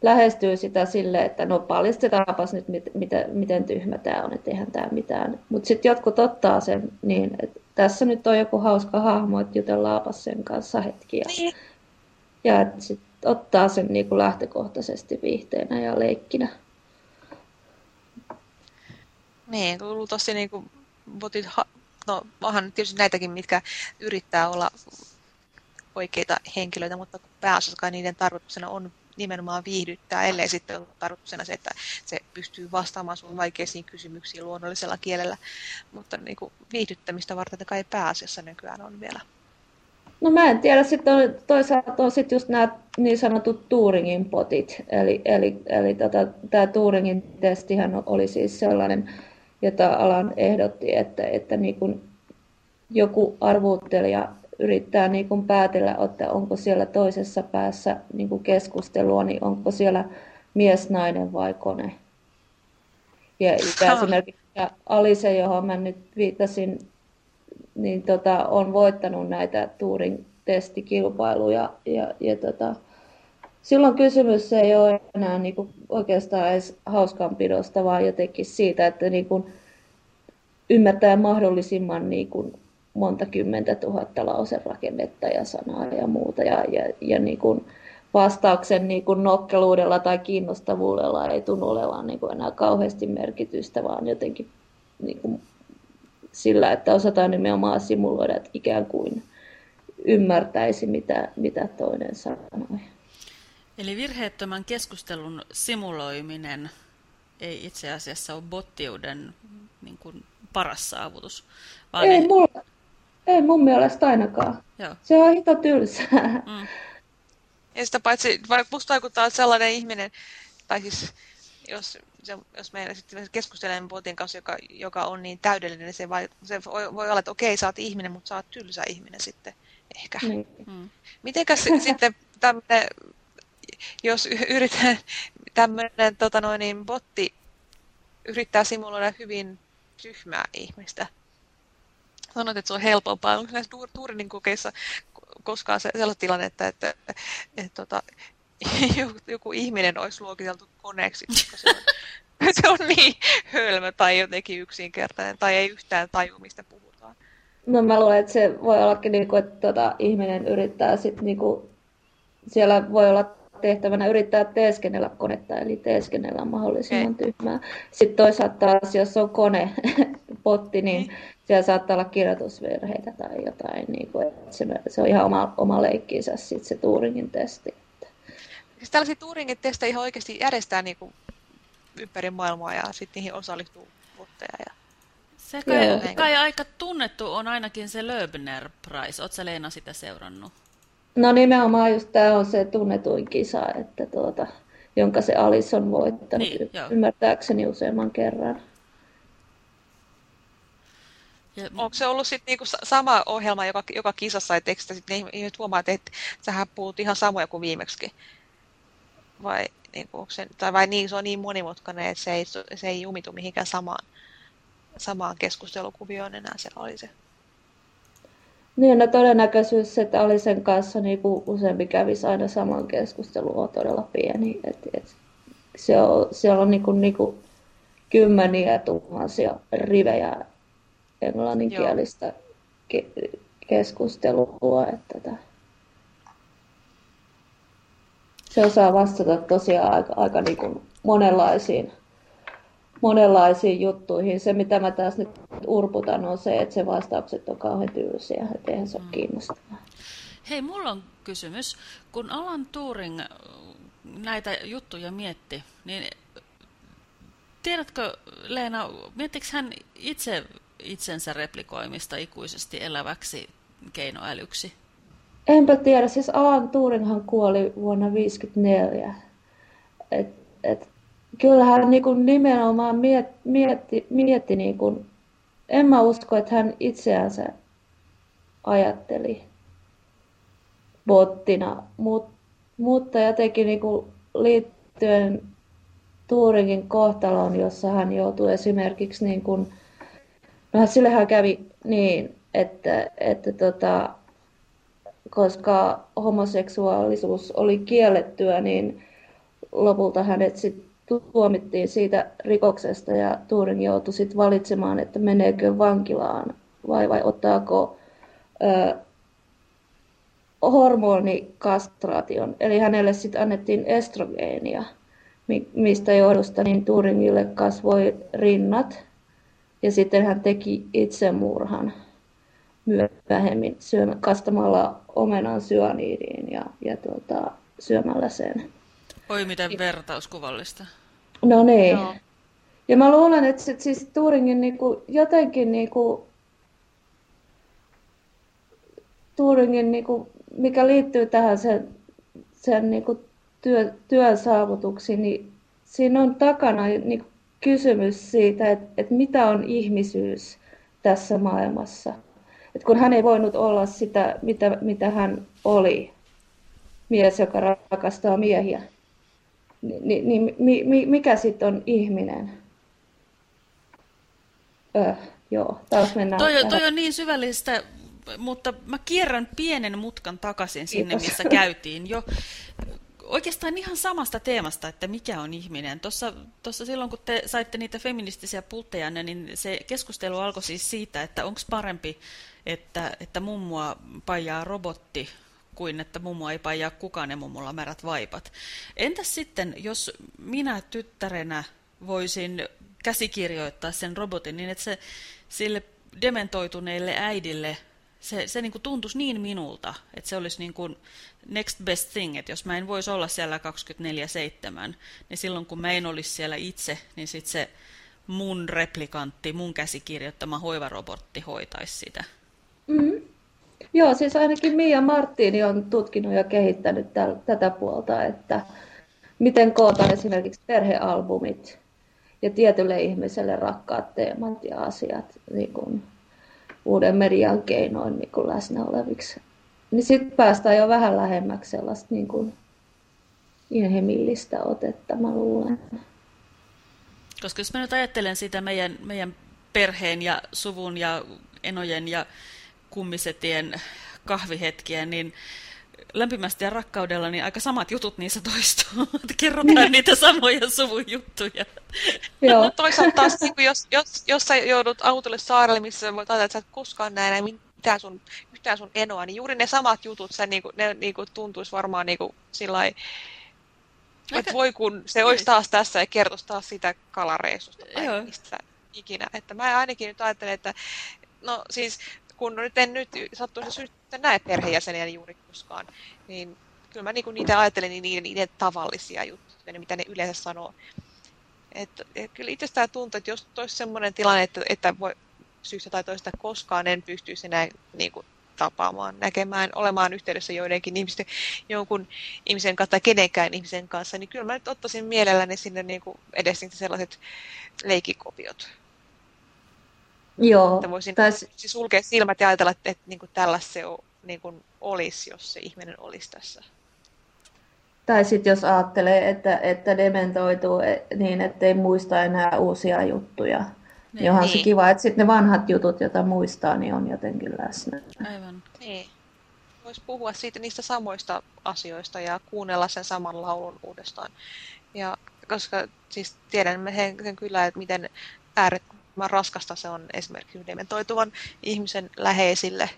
A: lähestyy sitä silleen, että no paljastetaanpas nyt, mit, mitä, miten tyhmä tämä on, että eihän tämä mitään. Mutta sitten jotkut ottaa sen niin, että tässä nyt on joku hauska hahmo, että jutellaapas sen kanssa hetkiä.
B: Niin.
A: Ja sitten ottaa sen niin kuin lähtökohtaisesti viihteenä ja leikkinä.
B: Niin, tosi niin kuin botit, no onhan tietysti näitäkin, mitkä yrittää olla oikeita henkilöitä, mutta pääasiassa niiden tarkoituksena on nimenomaan viihdyttää, ellei sitten ole tarkoituksena se, että se pystyy vastaamaan sun vaikeisiin kysymyksiin luonnollisella kielellä. Mutta niin kuin viihdyttämistä varten kai pääasiassa nykyään on vielä.
A: No mä en tiedä, sitten on, toisaalta on sitten just nämä niin sanotut Turingin potit, eli, eli, eli tota, tämä Turingin testihän oli siis sellainen, jota alan ehdotti, että, että niin kun joku arvuuttelija yrittää niin kuin päätellä, että onko siellä toisessa päässä niin kuin keskustelua, niin onko siellä mies, nainen vai kone. Ja, ja esimerkiksi Alise, johon mä nyt viittasin, niin tota, on voittanut näitä Turing-testikilpailuja. Ja, ja tota, silloin kysymys ei ole enää niin kuin oikeastaan edes hauskanpidosta, vaan jotenkin siitä, että niin kuin ymmärtää mahdollisimman niin kuin monta kymmentä tuhatta lauserakennetta ja sanaa ja muuta. Ja, ja, ja niin kuin vastauksen niin kuin nokkeluudella tai kiinnostavuudella ei tunnu olevan niin kuin enää kauheasti merkitystä, vaan jotenkin niin kuin sillä, että osataan nimenomaan simuloida, että ikään kuin ymmärtäisi, mitä, mitä toinen sanoi.
C: Eli virheettömän keskustelun simuloiminen ei itse asiassa ole bottiuden niin kuin paras saavutus.
A: Vaan ei, ne... mulla, ei mun mielestä ainakaan. Joo. Se on hito tylsää. Mm.
B: Ja sitä paitsi, musta vaikuttaa, että sellainen ihminen, tai siis jos, se, jos meillä sitten keskustelemme botin kanssa, joka, joka on niin täydellinen, niin se, vai, se voi, voi olla, että okei, sä oot ihminen, mutta sä oot tylsä ihminen sitten ehkä. Mm. mm. Mitenkäs sitten tämmöinen, jos yritän tämmöinen tota noin, niin botti yrittää simuloida hyvin tyhmää ihmistä, sanoit, että se on helpompaa. Onko näissä Turinin kokeissa koskaan se, sellaista tilannetta, että, että, että tota, joku, joku ihminen olisi luokiteltu koneeksi, koska se on, se on niin hölmö tai jotenkin yksinkertainen tai ei yhtään taju, mistä puhutaan.
A: No mä luulen, että se voi ollakin, niin kuin, että tota, ihminen yrittää sitten, niin kuin, siellä voi olla tehtävänä yrittää teeskennellä konetta, eli teeskennellä mahdollisimman okay. tyhmää. Sitten toisaalta taas, jos on kone, potti, niin mm. siellä saattaa olla kirjoitusvirheitä tai jotain. Niin kuin, että se, se on ihan oma, oma leikkinsä sitten se Turingin testi.
B: Siis tällaisia Turingin testejä ihan oikeasti järjestää niin kuin ympäri maailmaa ja sitten niihin osallistuu botteja. Ja...
C: Se kai, kai aika tunnettu on ainakin se Löbner Prize. Oletko Leena sitä seurannut?
A: No nimenomaan just tämä on se tunnetuin kisa, että tuota, jonka se Alice on voittanut niin, ymmärtääkseni useamman kerran.
B: Ja... Onko se ollut sitten niinku sama ohjelma joka, joka kisassa, että eikö sitten ihmiset huomaa, että, että sähän puhut ihan samoja kuin viimeksi? Vai, niinku, se, tai vai niin, se on niin monimutkainen, että se ei, se ei jumitu mihinkään samaan, samaan keskustelukuvioon enää se oli se.
A: Niin, no todennäköisyys, että oli sen kanssa niin kuin useampi kävisi aina saman keskustelun, on todella pieni. Et, et, se on, siellä on niin kuin, niin kuin kymmeniä tuhansia rivejä englanninkielistä ke, keskustelua. Että, että se osaa vastata tosiaan aika, aika niin kuin monenlaisiin monenlaisiin juttuihin. Se, mitä mä taas nyt urputan, on se, että se vastaukset on kauhean tylsiä, että eihän se ole mm. kiinnostavaa.
C: Hei, mulla on kysymys. Kun Alan Turing näitä juttuja mietti, niin tiedätkö, Leena, miettikö hän itse itsensä replikoimista ikuisesti eläväksi keinoälyksi?
A: Enpä tiedä. Siis Alan Turinghan kuoli vuonna 1954. Et, et kyllä hän niin kuin nimenomaan mietti, mietti, mietti niin kuin, en mä usko, että hän itseänsä ajatteli bottina, mut, mutta jotenkin niin kuin liittyen Turingin kohtaloon, jossa hän joutui esimerkiksi, niin kuin, no sillehän kävi niin, että, että tota, koska homoseksuaalisuus oli kiellettyä, niin lopulta hänet sitten tuomittiin siitä rikoksesta ja Turing joutui sitten valitsemaan, että meneekö vankilaan vai, vai ottaako ö, hormonikastraation. Eli hänelle sitten annettiin estrogeenia, mistä johdosta niin Turingille kasvoi rinnat ja sitten hän teki itsemurhan myöhemmin syömä, kastamalla omenan syöniidiin ja, ja tuota, syömällä sen.
C: Oi miten vertauskuvallista.
A: No niin. Joo. Ja mä luulen, että sit, siis Turingin niinku, jotenkin niinku, Turingin, niinku, mikä liittyy tähän sen, sen niinku, työ, työn saavutuksiin, niin siinä on takana niinku, kysymys siitä, että, että mitä on ihmisyys tässä maailmassa. että kun hän ei voinut olla sitä, mitä, mitä hän oli, mies, joka rakastaa miehiä, niin, niin mi, mi, mikä sitten on ihminen? Öh, joo, taas mennään.
C: Toi, toi on niin syvällistä, mutta mä kierrän pienen mutkan takaisin sinne, Kiitos. missä käytiin jo oikeastaan ihan samasta teemasta, että mikä on ihminen. Tuossa, tuossa silloin, kun te saitte niitä feministisiä pultteja, niin se keskustelu alkoi siis siitä, että onko parempi, että, että mummua paijaa robotti kuin että mummua ei paijaa kukaan ja mummulla märät vaipat. Entäs sitten, jos minä tyttärenä voisin käsikirjoittaa sen robotin niin, että se sille dementoituneelle äidille se, se niin kuin tuntuisi niin minulta, että se olisi niin kuin next best thing, että jos mä en voisi olla siellä 24-7, niin silloin kun mä en olisi siellä itse, niin sitten se mun replikantti, mun käsikirjoittama hoivarobotti hoitaisi sitä.
A: Mm. Joo, siis ainakin Mia Martini on tutkinut ja kehittänyt täl, tätä puolta, että miten kootaan esimerkiksi perhealbumit ja tietylle ihmiselle rakkaat teemat ja asiat niin kuin uuden median keinoin niin kuin läsnä oleviksi. Niin sitten päästään jo vähän lähemmäksi sellaista niin kuin inhimillistä otetta, mä luulen.
C: Koska jos mä nyt ajattelen sitä meidän, meidän perheen ja suvun ja enojen ja kummisetien kahvihetkiä, niin lämpimästi ja rakkaudella, niin aika samat jutut niissä toistuu. Kerrotaan niin. niitä samoja suvun juttuja.
B: Joo. Toisaalta taas, niin jos, jos, jos sä joudut autolle saarelle, missä voit ajatella, että sä et koskaan näe enää mitään sun, yhtään sun enoa, niin juuri ne samat jutut, sä, niin kuin, ne niin kuin, tuntuisi varmaan niin kuin, sillä että voi kun se olisi taas tässä ja kertoisi taas sitä kalareissusta tai Joo. mistä ikinä. Että mä ainakin nyt ajattelen, että no siis kun nyt en nyt sattuisi syystä näe perheenjäseniä juuri koskaan, niin kyllä mä niinku niitä ajattelen niin niiden, niiden tavallisia juttuja, mitä ne yleensä sanoo. Et, et kyllä itsestään tuntuu, että jos olisi sellainen tilanne, että, että voi, syystä tai toista koskaan en pystyisi enää niin kuin, tapaamaan, näkemään, olemaan yhteydessä joidenkin ihmisten, jonkun ihmisen kanssa tai kenenkään ihmisen kanssa, niin kyllä mä nyt ottaisin mielelläni sinne niin kuin edes sellaiset leikikopiot.
A: Joo.
B: Että voisin täs... siis sulkea silmät ja ajatella, että, että niin kuin tällä se on, niin kuin olisi, jos se ihminen olisi tässä.
A: Tai sitten jos ajattelee, että, että dementoituu e, niin, ettei muista enää uusia juttuja. Niin, onhan niin. se kiva, että sitten ne vanhat jutut, joita muistaa, niin on jotenkin läsnä.
B: Aivan. Niin. Voisi puhua siitä niistä samoista asioista ja kuunnella sen saman laulun uudestaan. Ja koska siis tiedän sen kyllä, että miten äärettömän raskasta se on esimerkiksi dementoituvan ihmisen läheisille.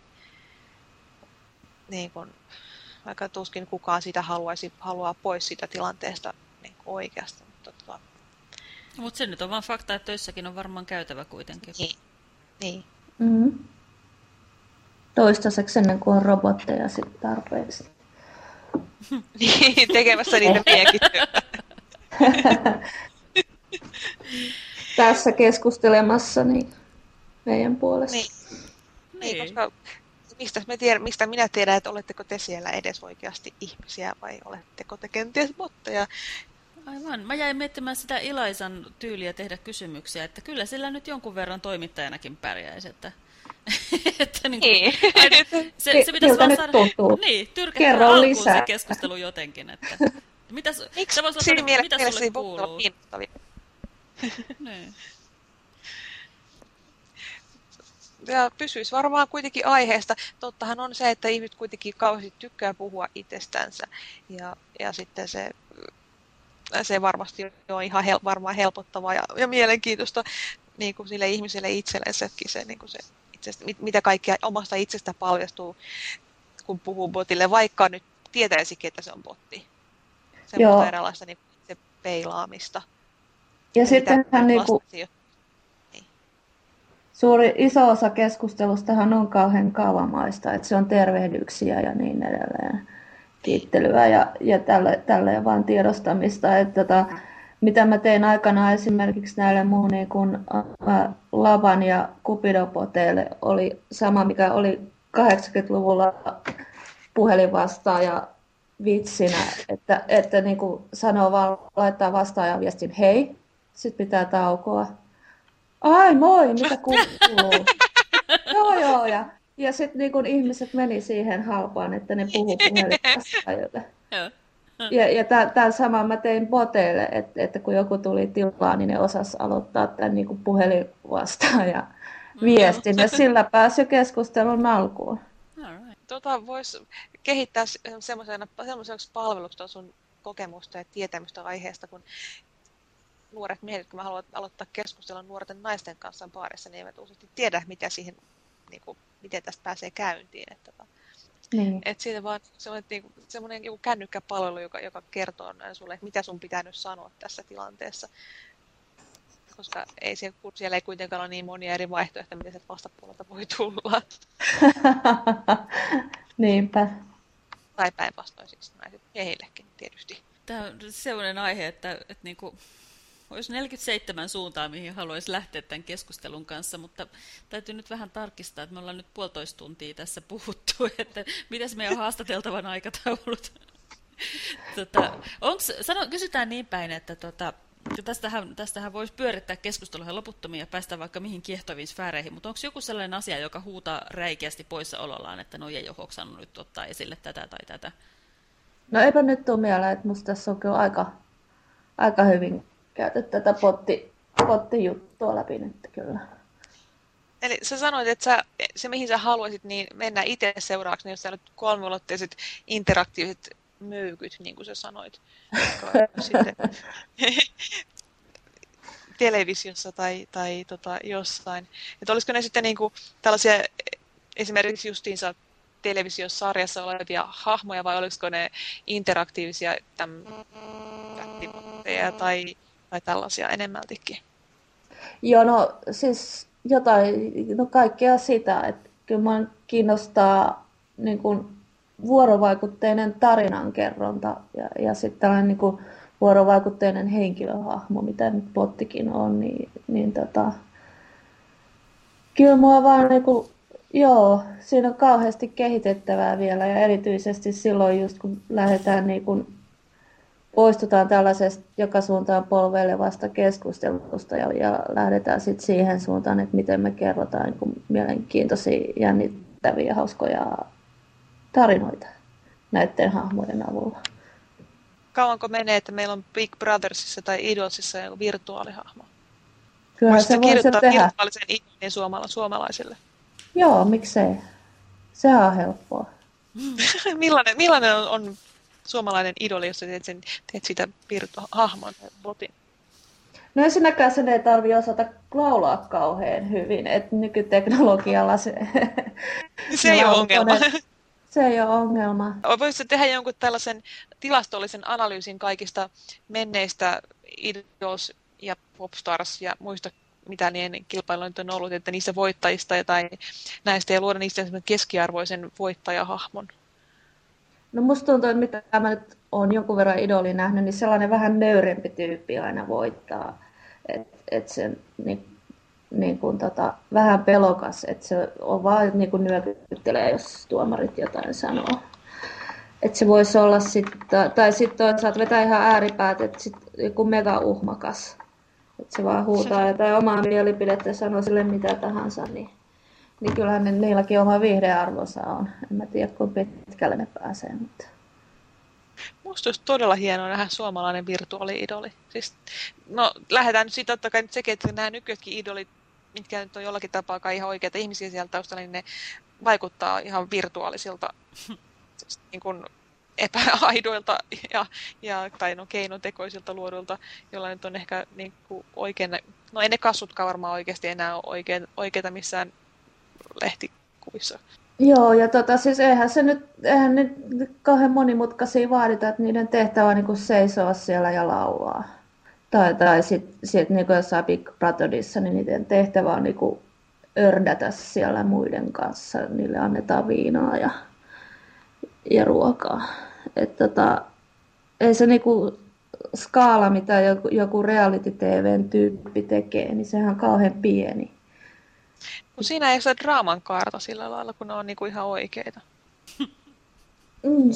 B: Niin kun, vaikka tuskin kukaan sitä haluaisi haluaa pois siitä tilanteesta niin oikeasti. Mutta tota,
C: No, mutta se nyt on vain fakta, että töissäkin on varmaan käytävä kuitenkin.
B: Niin. niin.
A: Mm-hmm. Toistaiseksi ennen kuin on robotteja sitten tarpeeksi.
B: niin, tekemässä niitä miekin
A: Tässä keskustelemassa niin meidän puolesta.
B: Niin. niin. niin. koska mistä, me tiedä, mistä minä tiedän, että oletteko te siellä edes oikeasti ihmisiä vai oletteko te kenties botteja,
C: Aivan. Mä jäin miettimään sitä Ilaisan tyyliä tehdä kysymyksiä, että kyllä sillä nyt jonkun verran toimittajanakin pärjäisi, että... että niin kuin, niin. se, se pitäisi vaan saada... Niin, tyrkähtää alkuun lisää. se keskustelu jotenkin, että... Mitäs,
B: Miksi se voisi olla, mitä sulle kuuluu? niin. ja pysyisi varmaan kuitenkin aiheesta. Tottahan on se, että ihmiset kuitenkin kauheasti tykkää puhua itsestänsä. Ja, ja sitten se se varmasti on ihan hel, varmaan helpottavaa ja, ja mielenkiintoista niin kuin sille ihmiselle itsellensäkin se, niin kuin se itsestä, mit, mitä kaikkea omasta itsestä paljastuu, kun puhuu botille, vaikka nyt tietäisikin, että se on botti. Se on erilaista niin, se peilaamista.
A: Ja, sittenhän niin kuin, niin. suuri iso osa keskustelustahan on kauhean kaavamaista, että se on tervehdyksiä ja niin edelleen kiittelyä ja, ja tälle, tälle vaan tiedostamista. Että tota, mitä mä tein aikana esimerkiksi näille mun niin kun, ä, Lavan ja Kupidopoteille oli sama, mikä oli 80-luvulla puhelinvastaaja vitsinä, että, että niin kuin sanoo vaan, laittaa vastaajan viestin hei, sitten pitää taukoa. Ai moi, mitä kuuluu? joo joo, ja Ja sitten niin ihmiset meni siihen halpaan, että ne puhuu puhelinvastaajille. Ja, ja tämä sama mä tein boteille, että, että kun joku tuli tilaan, niin ne osas aloittaa tämän niin puhelinvastaaja viestin, ja sillä pääsi jo keskustelun alkuun.
B: Tota voisi kehittää semmoiseksi palveluksi sun kokemusta ja tietämystä aiheesta, kun nuoret miehet, kun mä haluan aloittaa keskustelun nuorten naisten kanssa baarissa, niin eivät useasti tiedä, mitä siihen, niin kuin, miten tästä pääsee käyntiin. Että, tota, niin. Et siitä vaan semmoinen, niin kuin, semmoinen joku kännykkäpalvelu, joka, joka kertoo sulle, että mitä sun pitää nyt sanoa tässä tilanteessa. Koska ei siellä, siellä ei kuitenkaan ole niin monia eri vaihtoehtoja, mitä sieltä vastapuolelta voi tulla.
A: Niinpä.
B: Tai päinvastoin siis naiset miehillekin tietysti.
C: Tämä on sellainen aihe, että, että niin kuin olisi 47 suuntaa, mihin haluaisi lähteä tämän keskustelun kanssa, mutta täytyy nyt vähän tarkistaa, että me ollaan nyt puolitoista tuntia tässä puhuttu, että mitäs meidän haastateltavan aikataulut. tota, onks, sano, kysytään niin päin, että tota, tästähän, tästähän voisi pyörittää keskustelua loputtomia ja päästä vaikka mihin kiehtoviin sfääreihin, mutta onko joku sellainen asia, joka huutaa räikeästi poissaolollaan, että no ei ole hoksannut nyt ottaa esille tätä tai tätä?
A: No eipä nyt tule mieleen, että musta tässä on kyllä aika, aika hyvin käyty tätä potti, pottijuttua läpi nyt kyllä.
B: Eli sä sanoit, että sä, se mihin sä haluaisit niin mennä itse seuraavaksi, niin jos sä nyt kolmiulotteiset interaktiiviset möykyt, niin kuin sä sanoit, sitten televisiossa tai, tai tota, jossain. Että olisiko ne sitten niin kuin tällaisia esimerkiksi justiinsa televisiosarjassa olevia hahmoja vai olisiko ne interaktiivisia täm, tai tai tällaisia enemmältikin?
A: Joo, no siis jotain, no kaikkea sitä, että kyllä minua kiinnostaa niin kuin vuorovaikutteinen tarinankerronta ja, ja sitten tällainen niin kuin vuorovaikutteinen henkilöhahmo, mitä nyt pottikin on, niin, niin tota, kyllä mua vaan niin kuin, joo, siinä on kauheasti kehitettävää vielä ja erityisesti silloin just kun lähdetään niin kuin poistutaan tällaisesta joka suuntaan polveilevasta keskustelusta ja, ja lähdetään sitten siihen suuntaan, että miten me kerrotaan niin mielenkiintoisia, jännittäviä, hauskoja tarinoita näiden hahmojen avulla.
B: Kauanko menee, että meillä on Big Brothersissa tai Idolsissa joku virtuaalihahmo?
A: Kyllä se voi se tehdä.
B: virtuaalisen idolin suomala, suomalaisille?
A: Joo, miksei. Sehän on helppoa.
B: millainen, millainen on, on suomalainen idoli, jos teet, sen, teet sitä hahmon botin?
A: No ensinnäkään sen ei tarvitse osata laulaa kauhean hyvin, että nykyteknologialla se...
B: se ei ole ongelma.
A: Se ei ole ongelma.
B: Voisitko tehdä jonkun tällaisen tilastollisen analyysin kaikista menneistä Idols ja Popstars ja muista mitä niiden kilpailuja on ollut, että niistä voittajista tai näistä ja luoda niistä keskiarvoisen voittajahahmon?
A: No musta tuntuu, että mitä mä nyt olen jonkun verran idoli nähnyt, niin sellainen vähän nöyrempi tyyppi aina voittaa. Että et se niin, niin kuin tota, vähän pelokas, että se on vaan niin kuin nyökyttelee, jos tuomarit jotain sanoo. Että se voisi olla sitten, tai sitten toisaalta vetää ihan ääripäät, että sitten joku mega uhmakas. Että se vaan huutaa jotain omaa mielipidettä ja sanoo sille mitä tahansa, niin niin kyllähän ne, niilläkin oma viihdearvonsa on. En mä tiedä, kuinka pitkälle ne pääsee. Mutta...
B: Musta olisi todella hienoa nähdä suomalainen virtuaali-idoli. Siis, no, lähdetään nyt siitä totta kai nyt sekin, että nämä nykyisetkin idolit, mitkä nyt on jollakin tapaa ihan oikeita ihmisiä siellä taustalla, niin ne vaikuttaa ihan virtuaalisilta siis, niin kuin epäaidoilta ja, ja, tai no keinotekoisilta luodulta, joilla nyt on ehkä niin kuin oikein, no ei ne kasvutkaan varmaan oikeasti enää ole oikeita missään lehtikuvissa.
A: Joo, ja tota, siis eihän se nyt, eihän nyt kauhean monimutkaisia vaadita, että niiden tehtävä on niin seisoa siellä ja laulaa. Tai, tai sitten sit, niin jossain Big Brotherissa, niin niiden tehtävä on niin ördätä siellä muiden kanssa. Niille annetaan viinaa ja, ja ruokaa. Et tota, ei se niinku skaala, mitä joku, joku reality-tvn tyyppi tekee, niin sehän on kauhean pieni.
B: Kun siinä ei ole draaman kaarta sillä lailla, kun ne on niinku ihan oikeita.
A: Mm.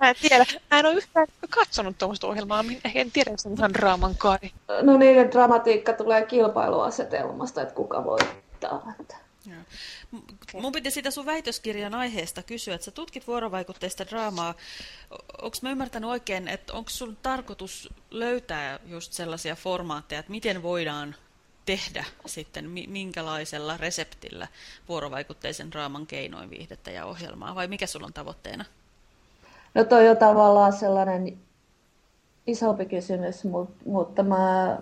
B: mä en tiedä. Mä en ole yhtään katsonut tuommoista ohjelmaa. En tiedä, jos on ihan draaman kaari.
A: No niiden dramatiikka tulee kilpailuasetelmasta, että kuka voittaa. Että...
C: mun piti sitä sun väitöskirjan aiheesta kysyä, että sä tutkit vuorovaikutteista draamaa. Onko mä ymmärtänyt oikein, että onko sun tarkoitus löytää just sellaisia formaatteja, että miten voidaan tehdä sitten, minkälaisella reseptillä vuorovaikutteisen draaman keinoin viihdettä ja ohjelmaa, vai mikä sulla on tavoitteena?
A: No toi on tavallaan sellainen isompi kysymys, mutta mä,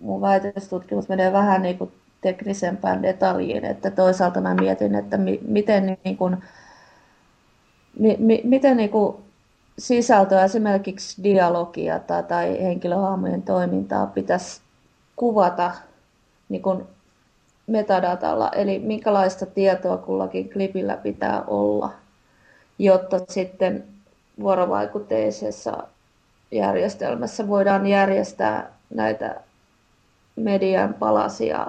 A: mun väitöstutkimus menee vähän niin kuin teknisempään detaljiin, että toisaalta mä mietin, että mi, miten, niin kuin, mi, mi, miten niin kuin sisältöä, esimerkiksi dialogia tai, tai henkilöhahmojen toimintaa pitäisi kuvata niin kuin metadatalla, eli minkälaista tietoa kullakin klipillä pitää olla, jotta sitten vuorovaikutteisessa järjestelmässä voidaan järjestää näitä median palasia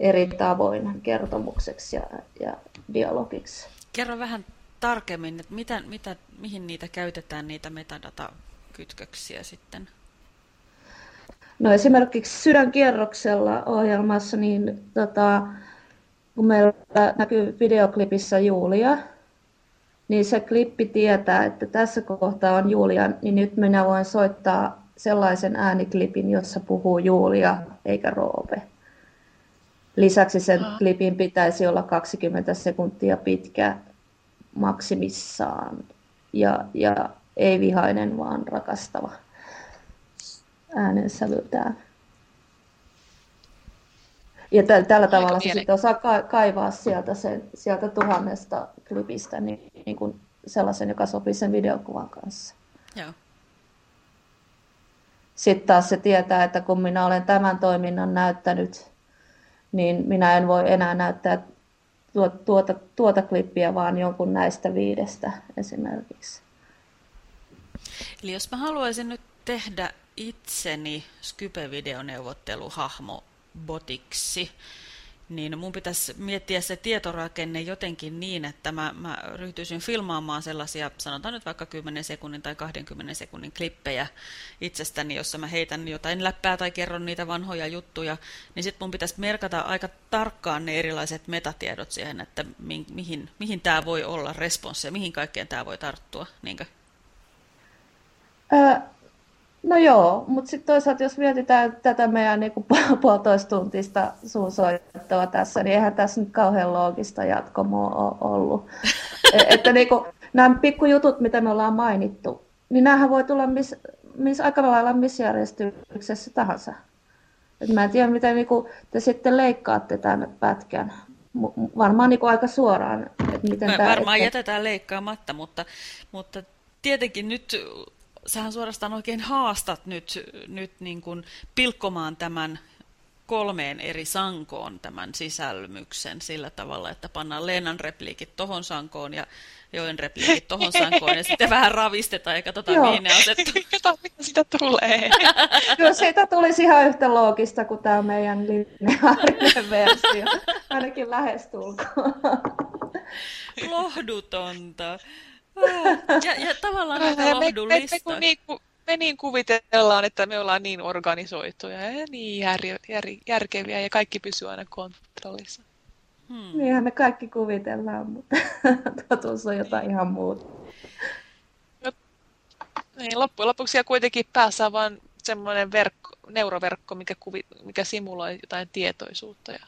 A: eri tavoin kertomukseksi ja, ja dialogiksi.
C: Kerro vähän tarkemmin, että mitä, mitä, mihin niitä käytetään, niitä metadatakytköksiä sitten?
A: No esimerkiksi sydänkierroksella ohjelmassa, niin tota, kun meillä näkyy videoklipissä Julia, niin se klippi tietää, että tässä kohtaa on Julia, niin nyt minä voin soittaa sellaisen ääniklipin, jossa puhuu Julia eikä Roope. Lisäksi sen klipin pitäisi olla 20 sekuntia pitkä maksimissaan. Ja, ja ei vihainen, vaan rakastava äänensävyltään. Ja tällä, tällä tavalla se sitten osaa kaivaa sieltä, sen, sieltä tuhannesta klipistä niin, niin kuin sellaisen, joka sopii sen videokuvan kanssa.
C: Joo.
A: Sitten taas se tietää, että kun minä olen tämän toiminnan näyttänyt, niin minä en voi enää näyttää tuota, tuota, tuota klippiä, vaan jonkun näistä viidestä esimerkiksi.
C: Eli jos mä haluaisin nyt tehdä itseni Skype-videoneuvotteluhahmo botiksi, niin mun pitäisi miettiä se tietorakenne jotenkin niin, että mä, mä ryhtyisin filmaamaan sellaisia, sanotaan nyt vaikka 10 sekunnin tai 20 sekunnin klippejä itsestäni, jossa mä heitän jotain läppää tai kerron niitä vanhoja juttuja, niin sitten mun pitäisi merkata aika tarkkaan ne erilaiset metatiedot siihen, että mi, mihin, mihin tämä voi olla responssi ja mihin kaikkeen tämä voi tarttua, niinkö?
A: Ää, No joo, mutta sitten toisaalta jos mietitään tätä meidän niinku puolitoista tuntista suusoittoa tässä, niin eihän tässä nyt kauhean loogista jatkomoa ole ollut. E, että niinku, nämä pikkujutut, mitä me ollaan mainittu, niin näähän voi tulla miss, miss, aika lailla missä järjestyksessä tahansa. Et mä en tiedä, miten niinku, te sitten leikkaatte tämän pätkän. Varmaan niinku aika suoraan.
C: Että miten tämä, varmaan että... jätetään leikkaamatta, mutta, mutta tietenkin nyt sähän suorastaan oikein haastat nyt, nyt niin kuin pilkkomaan tämän kolmeen eri sankoon tämän sisälmyksen sillä tavalla, että pannaan Leenan repliikit tohon sankoon ja Joen repliikit tohon sankoon ja sitten vähän ravistetaan ja katsotaan Joo. mihin ne asettu.
B: Kato, mitä sitä tulee.
A: Kyllä siitä tulisi ihan yhtä loogista kuin tämä meidän lineaarinen versio. Ainakin lähestulkoon.
C: Lohdutonta. Ja, ja tavallaan aika lohdullista. Me, me, me,
B: niin, me niin kuvitellaan, että me ollaan niin organisoituja ja niin jär, jär, järkeviä ja kaikki pysyy aina kontrollissa.
A: Hmm. Niinhän me kaikki kuvitellaan, mutta totuus on jotain ihan muuta.
B: No, niin, loppujen lopuksi ja kuitenkin päässä on vain semmoinen verkko, neuroverkko, mikä, kuvi, mikä simuloi jotain tietoisuutta ja,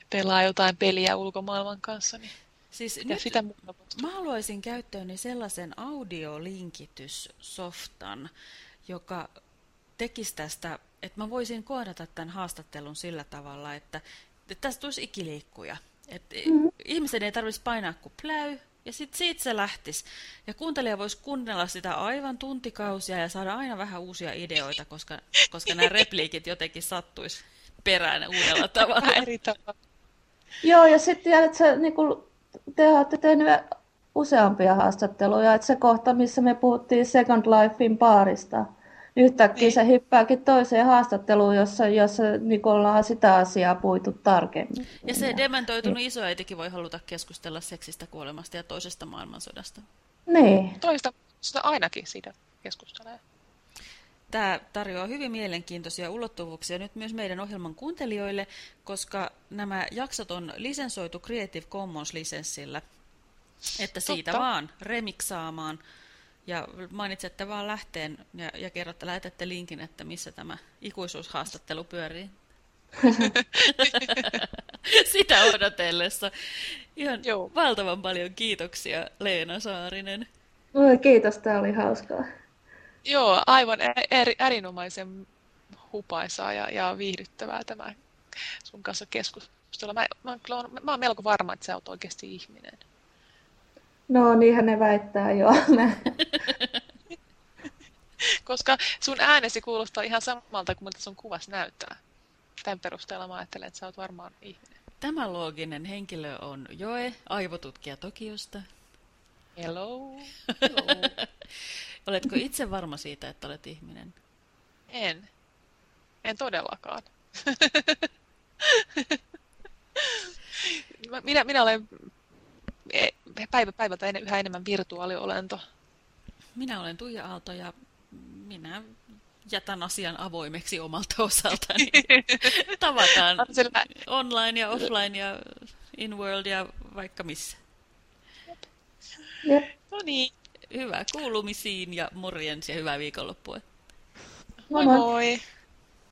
B: ja pelaa jotain peliä ulkomaailman kanssa. Niin Siis ja nyt sitä
C: mä haluaisin käyttööni sellaisen audiolinkitys-softan, joka tekisi tästä, että mä voisin koodata tämän haastattelun sillä tavalla, että, että tästä tulisi ikiliikkuja. Että mm-hmm. ihmisen ei tarvitsisi painaa kuin pläy, ja sitten siitä se lähtisi. Ja kuuntelija voisi kuunnella sitä aivan tuntikausia ja saada aina vähän uusia ideoita, koska, koska nämä repliikit jotenkin sattuisi perään uudella tavalla.
B: eri tavalla.
A: Joo, ja sitten tiedät, että niin kuin te olette tehneet useampia haastatteluja, että se kohta, missä me puhuttiin Second Lifein paarista, yhtäkkiä niin. se hyppääkin toiseen haastatteluun, jossa, jossa niin ollaan sitä asiaa puitu tarkemmin.
C: Ja se dementoitunut niin. isoäitikin voi haluta keskustella seksistä, kuolemasta ja toisesta maailmansodasta.
A: Niin.
B: Toista sitä ainakin siitä keskustelee.
C: Tämä tarjoaa hyvin mielenkiintoisia ulottuvuuksia nyt myös meidän ohjelman kuuntelijoille, koska nämä jaksot on lisensoitu Creative Commons-lisenssillä, että siitä Totta. vaan remiksaamaan. Ja mainitsette vaan lähteen ja, ja kerrotte, lähetätte linkin, että missä tämä ikuisuushaastattelu pyörii. Sitä odotellessa. Ihan Joo. valtavan paljon kiitoksia, Leena Saarinen.
A: Kiitos, tämä oli hauskaa.
B: Joo, aivan er, erinomaisen hupaisaa ja, ja viihdyttävää tämä sun kanssa keskustella. Mä, mä, mä, mä oon melko varma, että sä oot oikeasti ihminen.
A: No, niinhän ne väittää, joo.
B: Koska sun äänesi kuulostaa ihan samalta kuin mitä sun kuvas näyttää. Tämän perusteella mä ajattelen, että sä oot varmaan ihminen.
C: Tämä looginen henkilö on Joe, aivotutkija Tokiosta.
B: Hello. Hello.
C: Oletko itse varma siitä, että olet ihminen?
B: En. En todellakaan. minä, minä olen e, päivä päivältä yhä enemmän virtuaaliolento.
C: Minä olen Tuija Aalto ja minä jätän asian avoimeksi omalta osaltani. Tavataan online ja offline ja in-world ja vaikka missä.
B: Jep. No niin.
C: Hyvä kuulumisiin ja morjens ja hyvää viikonloppua.
B: Moi moi! moi.